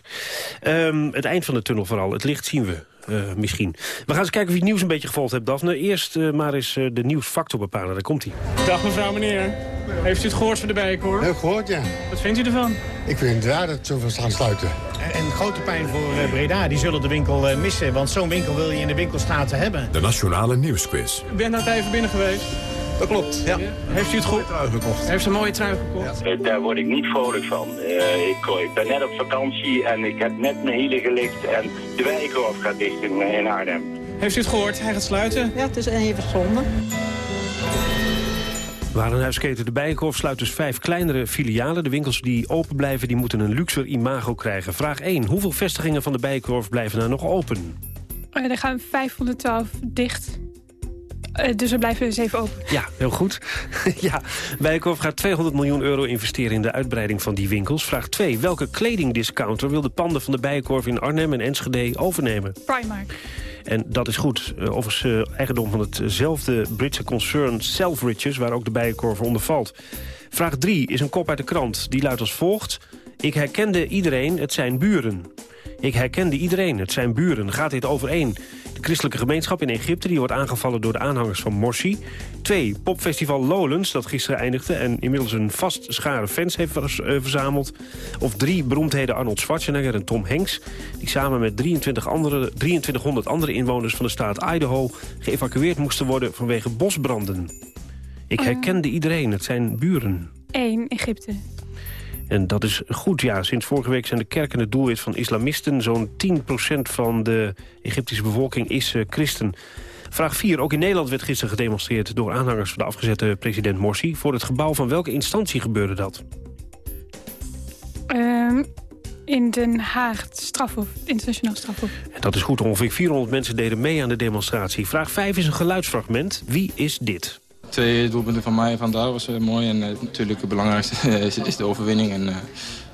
Ehm, het eind van de tunnel vooral. Het licht zien we. Eh, misschien. We gaan eens kijken of je het nieuws een beetje gevolgd hebt, Daphne. Eerst eh, maar eens eh, de nieuwsfactor bepalen. Daar komt hij. Dag mevrouw, meneer. Heeft u het gehoord van de Bijenkorf? Heb ik gehoord, ja. Wat vindt u ervan? Ik vind het raar dat het zoveel gaan sluiten. En grote pijn voor eh, Breda. Die zullen de winkel eh, missen. Want zo'n winkel wil je in de winkelstraten hebben. De Nationale Nieuwsquiz. U bent net even binnen geweest. Dat klopt, ja. Heeft u het goed? gekocht. Heeft ze een mooie trui gekocht? Eh, Daar word ik niet vrolijk van. Eh, ik, ik ben net op vakantie en ik heb net mijn hielen gelicht en de Wijkorf gaat dicht in, in Arnhem. Heeft u het gehoord? Hij gaat sluiten. Ja, het is even zonde. Warenhuisketen De Bijenkorf sluit dus vijf kleinere filialen. De winkels die open blijven, die moeten een luxer imago krijgen. Vraag 1. Hoeveel vestigingen van De Bijenkorf blijven er nog open? Eh, er gaan 512 dicht. Eh, dus er blijven zeven open. Ja, heel goed. ja, Bijenkorf gaat 200 miljoen euro investeren in de uitbreiding van die winkels. Vraag 2. Welke kledingdiscounter wil de panden van de Bijenkorf in Arnhem en Enschede overnemen? Primark. En dat is goed. Uh, overigens uh, eigendom van hetzelfde Britse concern Selfridges... waar ook de Bijenkorf onder valt. Vraag 3 is een kop uit de krant. Die luidt als volgt. Ik herkende iedereen, het zijn buren. Ik herkende iedereen, het zijn buren. Gaat dit overeen? Christelijke gemeenschap in Egypte die wordt aangevallen door de aanhangers van Morsi. 2. Popfestival Lowlands, dat gisteren eindigde... en inmiddels een vast schare fans heeft verzameld. Of drie beroemdheden Arnold Schwarzenegger en Tom Hanks... die samen met 23 andere, 2300 andere inwoners van de staat Idaho... geëvacueerd moesten worden vanwege bosbranden. Ik herkende iedereen, het zijn buren. 1. Egypte. En dat is goed, ja. Sinds vorige week zijn de kerken het doelwit van islamisten. Zo'n 10% van de Egyptische bevolking is uh, christen. Vraag 4. Ook in Nederland werd gisteren gedemonstreerd... door aanhangers van de afgezette president Morsi. Voor het gebouw van welke instantie gebeurde dat? Uh, in Den Haag, strafhof, internationaal strafhof. En dat is goed. Ongeveer 400 mensen deden mee aan de demonstratie. Vraag 5 is een geluidsfragment. Wie is dit? Twee doelpunten van mij vandaag was uh, mooi. En uh, natuurlijk het belangrijkste is, is, de overwinning. En, uh,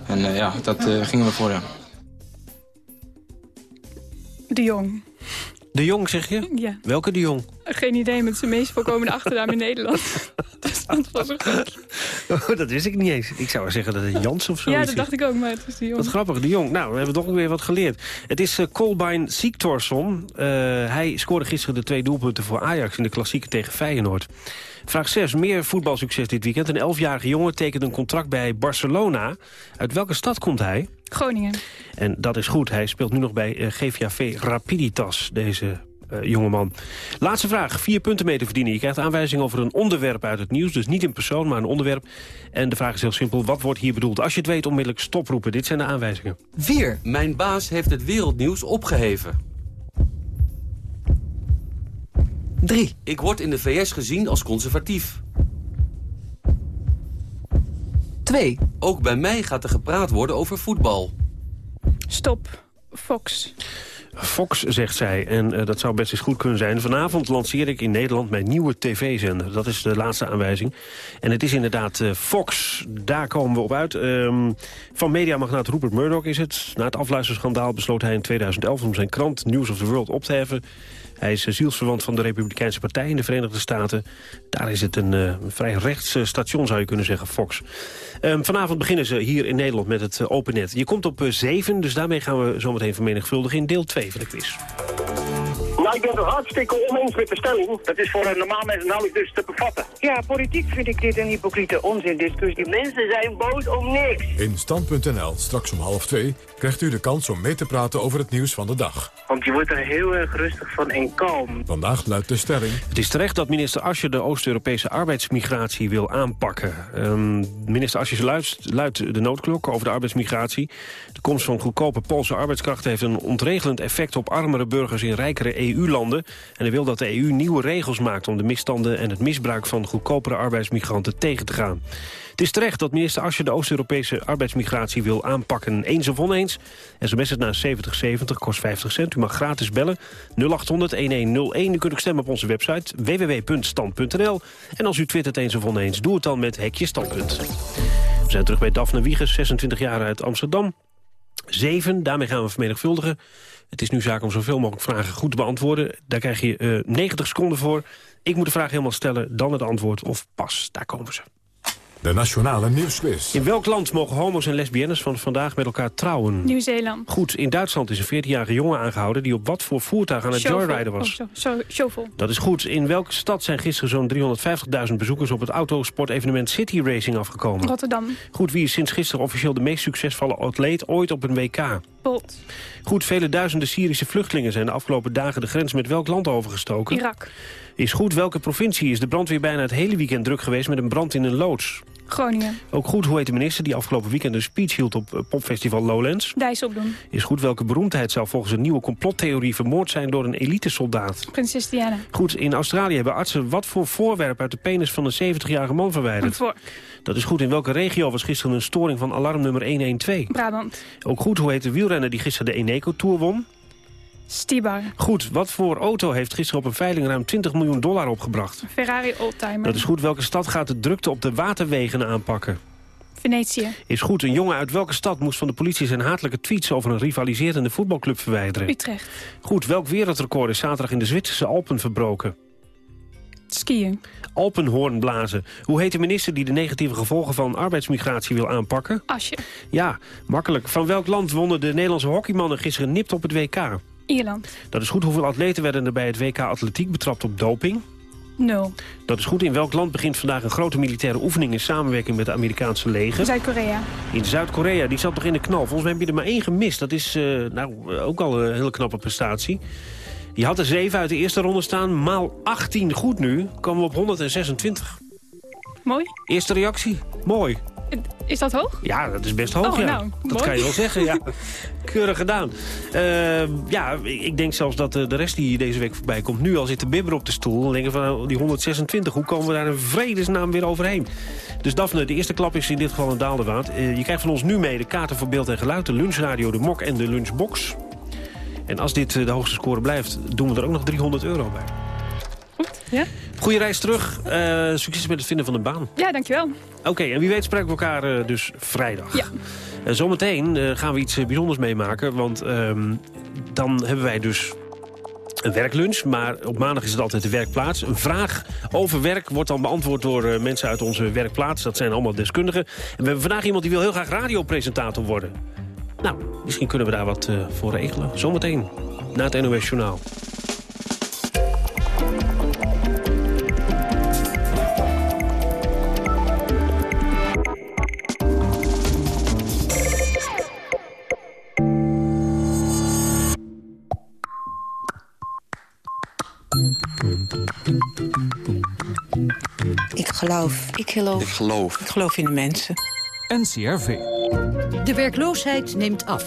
en ja, dat gingen we voor, ja. De Jong. De Jong, zeg je? Ja. Welke De Jong? Geen idee, met zijn meest voorkomende achternaam in Nederland. dus dat was een goed. Oh, dat wist ik niet eens. Ik zou zeggen dat het Jans of zo Ja, dat dacht ik ook, maar het is De Jong. Wat grappig, De Jong. Nou, we hebben toch weer wat geleerd. Het is uh. Uh, hij scoorde gisteren de twee doelpunten voor Ajax in de klassieke tegen Feyenoord. Vraag 6. Meer voetbalsucces dit weekend. Een 11-jarige jongen tekent een contract bij Barcelona. Uit welke stad komt hij? Groningen. En dat is goed. Hij speelt nu nog bij uh, GVAV Rapiditas, deze uh, jongeman. Laatste vraag. Vier punten mee te verdienen. Je krijgt aanwijzing over een onderwerp uit het nieuws. Dus niet in persoon, maar een onderwerp. En de vraag is heel simpel. Wat wordt hier bedoeld? Als je het weet, onmiddellijk stoproepen. Dit zijn de aanwijzingen. 4. Mijn baas heeft het wereldnieuws opgeheven. 3. Ik word in de VS gezien als conservatief. 2. Ook bij mij gaat er gepraat worden over voetbal. Stop. Fox. Fox, zegt zij. En uh, dat zou best eens goed kunnen zijn. Vanavond lanceer ik in Nederland mijn nieuwe tv-zender. Dat is de laatste aanwijzing. En het is inderdaad uh, Fox. Daar komen we op uit. Um, van mediamagnaat Rupert Murdoch is het. Na het afluisterschandaal besloot hij in 2011 om zijn krant News of the World op te heffen. Hij is zielsverwant van de Republikeinse Partij in de Verenigde Staten. Daar is het een, uh, vrij rechts station, zou je kunnen zeggen, Fox. Um, vanavond beginnen ze hier in Nederland met het Open Net. Je komt op 7, dus daarmee gaan we zometeen vermenigvuldigen in deel 2 van de quiz. Nou, ik ben het hartstikke oneens met de stelling. Dat is voor een normaal mens nauwelijks dus te bevatten. Ja, politiek vind ik dit een hypocriete onzindiscussie. Mensen zijn boos om niks. In Stand.nl, straks om half twee, krijgt u de kans om mee te praten over het nieuws van de dag. Want je wordt er heel erg rustig van en kalm. Vandaag luidt de stelling. Het is terecht dat minister Asje de Oost-Europese arbeidsmigratie wil aanpakken. Um, minister Asje luidt, luidt de noodklok over de arbeidsmigratie. De komst van goedkope Poolse arbeidskrachten heeft een ontregelend effect op armere burgers in rijkere EU-landen. En hij wil dat de EU nieuwe regels maakt om de misstanden en het misbruik van goedkopere arbeidsmigranten tegen te gaan. Het is terecht dat minister Asje de Oost-Europese arbeidsmigratie wil aanpakken. Eens of oneens. SMS het naar 7070, kost 50 cent. U mag gratis bellen. 0800-1101. U kunt ook stemmen op onze website www.stand.nl. En als u twittert eens of oneens, doe het dan met Hekje Standpunt. We zijn terug bij Daphne Wiegers, 26 jaar uit Amsterdam. 7, daarmee gaan we vermenigvuldigen. Het is nu zaak om zoveel mogelijk vragen goed te beantwoorden. Daar krijg je uh, 90 seconden voor. Ik moet de vraag helemaal stellen, dan het antwoord of pas. Daar komen ze. De Nationale Nieuwsquiz. In welk land mogen homo's en lesbiennes van vandaag met elkaar trouwen? Nieuw-Zeeland. Goed, in Duitsland is een 14-jarige jongen aangehouden... die op wat voor voertuig aan het joyriden was? Oh, Shovel. Dat is goed. In welke stad zijn gisteren zo'n 350.000 bezoekers... op het autosportevenement City Racing afgekomen? Rotterdam. Goed, wie is sinds gisteren officieel de meest succesvolle atleet ooit op een WK? Bolt. Goed, vele duizenden Syrische vluchtelingen zijn de afgelopen dagen de grens met welk land overgestoken? Irak. Is goed, welke provincie is de brandweer bijna het hele weekend druk geweest met een brand in een loods? Groningen. Ook goed, hoe heet de minister die afgelopen weekend een speech hield op uh, popfestival Lowlands? Dijsselbloem. Is goed, welke beroemdheid zou volgens een nieuwe complottheorie vermoord zijn door een elitesoldaat? Prinses Diana. Goed, in Australië hebben artsen wat voor voorwerp uit de penis van een 70-jarige man verwijderd? Vork. Dat is goed. In welke regio was gisteren een storing van alarmnummer 112? Brabant. Ook goed, hoe heet de wielrenner die gisteren de Eneco Tour won? Stibar. Goed, wat voor auto heeft gisteren op een veiling ruim 20 miljoen dollar opgebracht? Ferrari Oldtimer. Dat is goed. Welke stad gaat de drukte op de waterwegen aanpakken? Venetië. Is goed. Een jongen uit welke stad moest van de politie zijn hatelijke tweets over een rivaliserende voetbalclub verwijderen? Utrecht. Goed. Welk wereldrecord is zaterdag in de Zwitserse Alpen verbroken? Skiën. Alpenhoorn blazen. Hoe heet de minister die de negatieve gevolgen van arbeidsmigratie wil aanpakken? Asje. Ja, makkelijk. Van welk land wonnen de Nederlandse hockeymannen gisteren nipt op het WK? Ierland. Dat is goed. Hoeveel atleten werden er bij het WK Atletiek betrapt op doping? Nul. Dat is goed. In welk land begint vandaag een grote militaire oefening... in samenwerking met het Amerikaanse leger? Zuid-Korea. In Zuid-Korea. Die zat nog in de knal. Volgens mij heb je er maar één gemist. Dat is uh, nou, ook al een hele knappe prestatie. Je had er 7 uit de eerste ronde staan. Maal 18 goed nu. Komen we op 126. Mooi. Eerste reactie. Mooi. Is dat hoog? Ja, dat is best hoog, oh, ja. Nou, dat mooi. kan je wel zeggen, ja. Keurig gedaan. Uh, ja, ik denk zelfs dat de rest die deze week voorbij komt... nu al zit te bibberen op de stoel. Dan denken van die 126, hoe komen we daar in vredesnaam weer overheen? Dus Daphne, de eerste klap is in dit geval een daaldewaard. Uh, je krijgt van ons nu mee de kaarten voor beeld en geluid... de lunchradio, de mok en de lunchbox. En als dit uh, de hoogste score blijft, doen we er ook nog 300 euro bij. Goed, ja. Goeie reis terug. Uh, succes met het vinden van een baan. Ja, dankjewel. Oké, okay, en wie weet spreken we elkaar uh, dus vrijdag. Ja. Uh, zometeen gaan we iets bijzonders meemaken. Want um, dan hebben wij dus een werklunch. Maar op maandag is het altijd de werkplaats. Een vraag over werk wordt dan beantwoord door mensen uit onze werkplaats. Dat zijn allemaal deskundigen. En we hebben vandaag iemand die wil heel graag radiopresentator worden. Nou, misschien kunnen we daar wat voor regelen. Zometeen, na het NOS Journaal. Geloof. Ik geloof. Ik geloof. Ik geloof in de mensen. NCRV. De werkloosheid neemt af.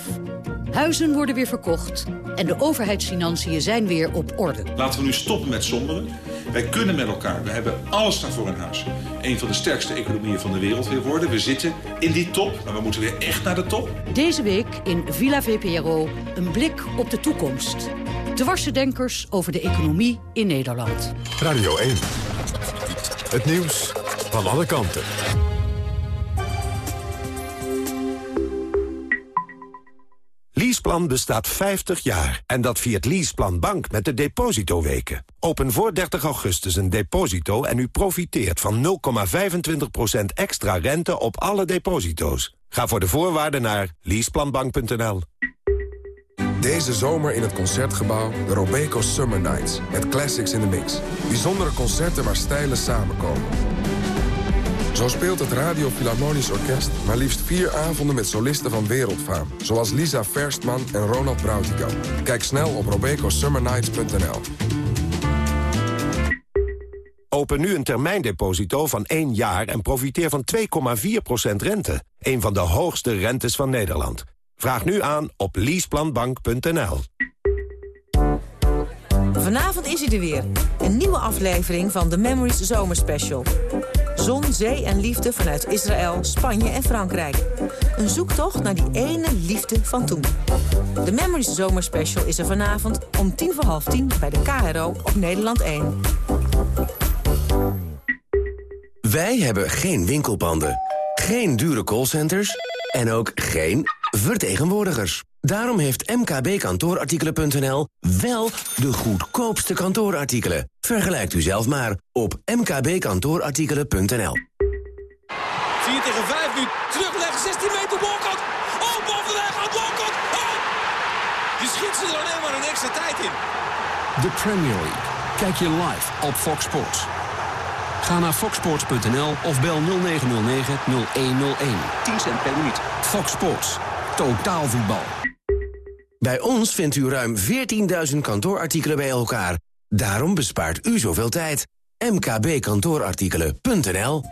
Huizen worden weer verkocht. En de overheidsfinanciën zijn weer op orde. Laten we nu stoppen met somberen. Wij kunnen met elkaar. We hebben alles daarvoor in huis. Een van de sterkste economieën van de wereld weer worden. We zitten in die top, maar we moeten weer echt naar de top. Deze week in Villa VPRO een blik op de toekomst. Dwarsdenkers over de economie in Nederland. Radio 1. Het nieuws van alle kanten. Leaseplan bestaat 50 jaar. En dat viert Leaseplan Bank met de depositoweken. Open voor 30 augustus een deposito en u profiteert van 0,25% extra rente op alle deposito's. Ga voor de voorwaarden naar leaseplanbank.nl. Deze zomer in het Concertgebouw de Robeco Summer Nights. Met classics in the mix. Bijzondere concerten waar stijlen samenkomen. Zo speelt het Radio Philharmonisch Orkest maar liefst vier avonden met solisten van wereldfaam. Zoals Lisa Verstman en Ronald Brautigam. Kijk snel op robecosummernights.nl. Open nu een termijndeposito van 1 jaar en profiteer van 2,4% rente. Een van de hoogste rentes van Nederland. Vraag nu aan op leaseplanbank.nl. Vanavond is hij er weer. Een nieuwe aflevering van The Memories Zomerspecial. Zon, zee en liefde vanuit Israël, Spanje en Frankrijk. Een zoektocht naar die ene liefde van toen. The Memories Zomerspecial is er vanavond om tien voor half tien... bij de KRO op Nederland 1. Wij hebben geen winkelpanden, geen dure callcenters en ook geen vertegenwoordigers. Daarom heeft mkbkantoorartikelen.nl wel de goedkoopste kantoorartikelen. Vergelijkt u zelf maar op mkbkantoorartikelen.nl. 4 tegen 5 nu terugleggen, 16 meter bolkant. Oh, Bovendijk gaat bolkant. Oh! Die schiet ze er alleen maar een extra tijd in. De Premier League. Kijk je live op Fox Sports. Ga naar foxsports.nl of bel 0909-0101. 10 cent per minuut. Fox Sports. Totaal voetbal. Bij ons vindt u ruim 14.000 kantoorartikelen bij elkaar. Daarom bespaart u zoveel tijd. mkbkantoorartikelen.nl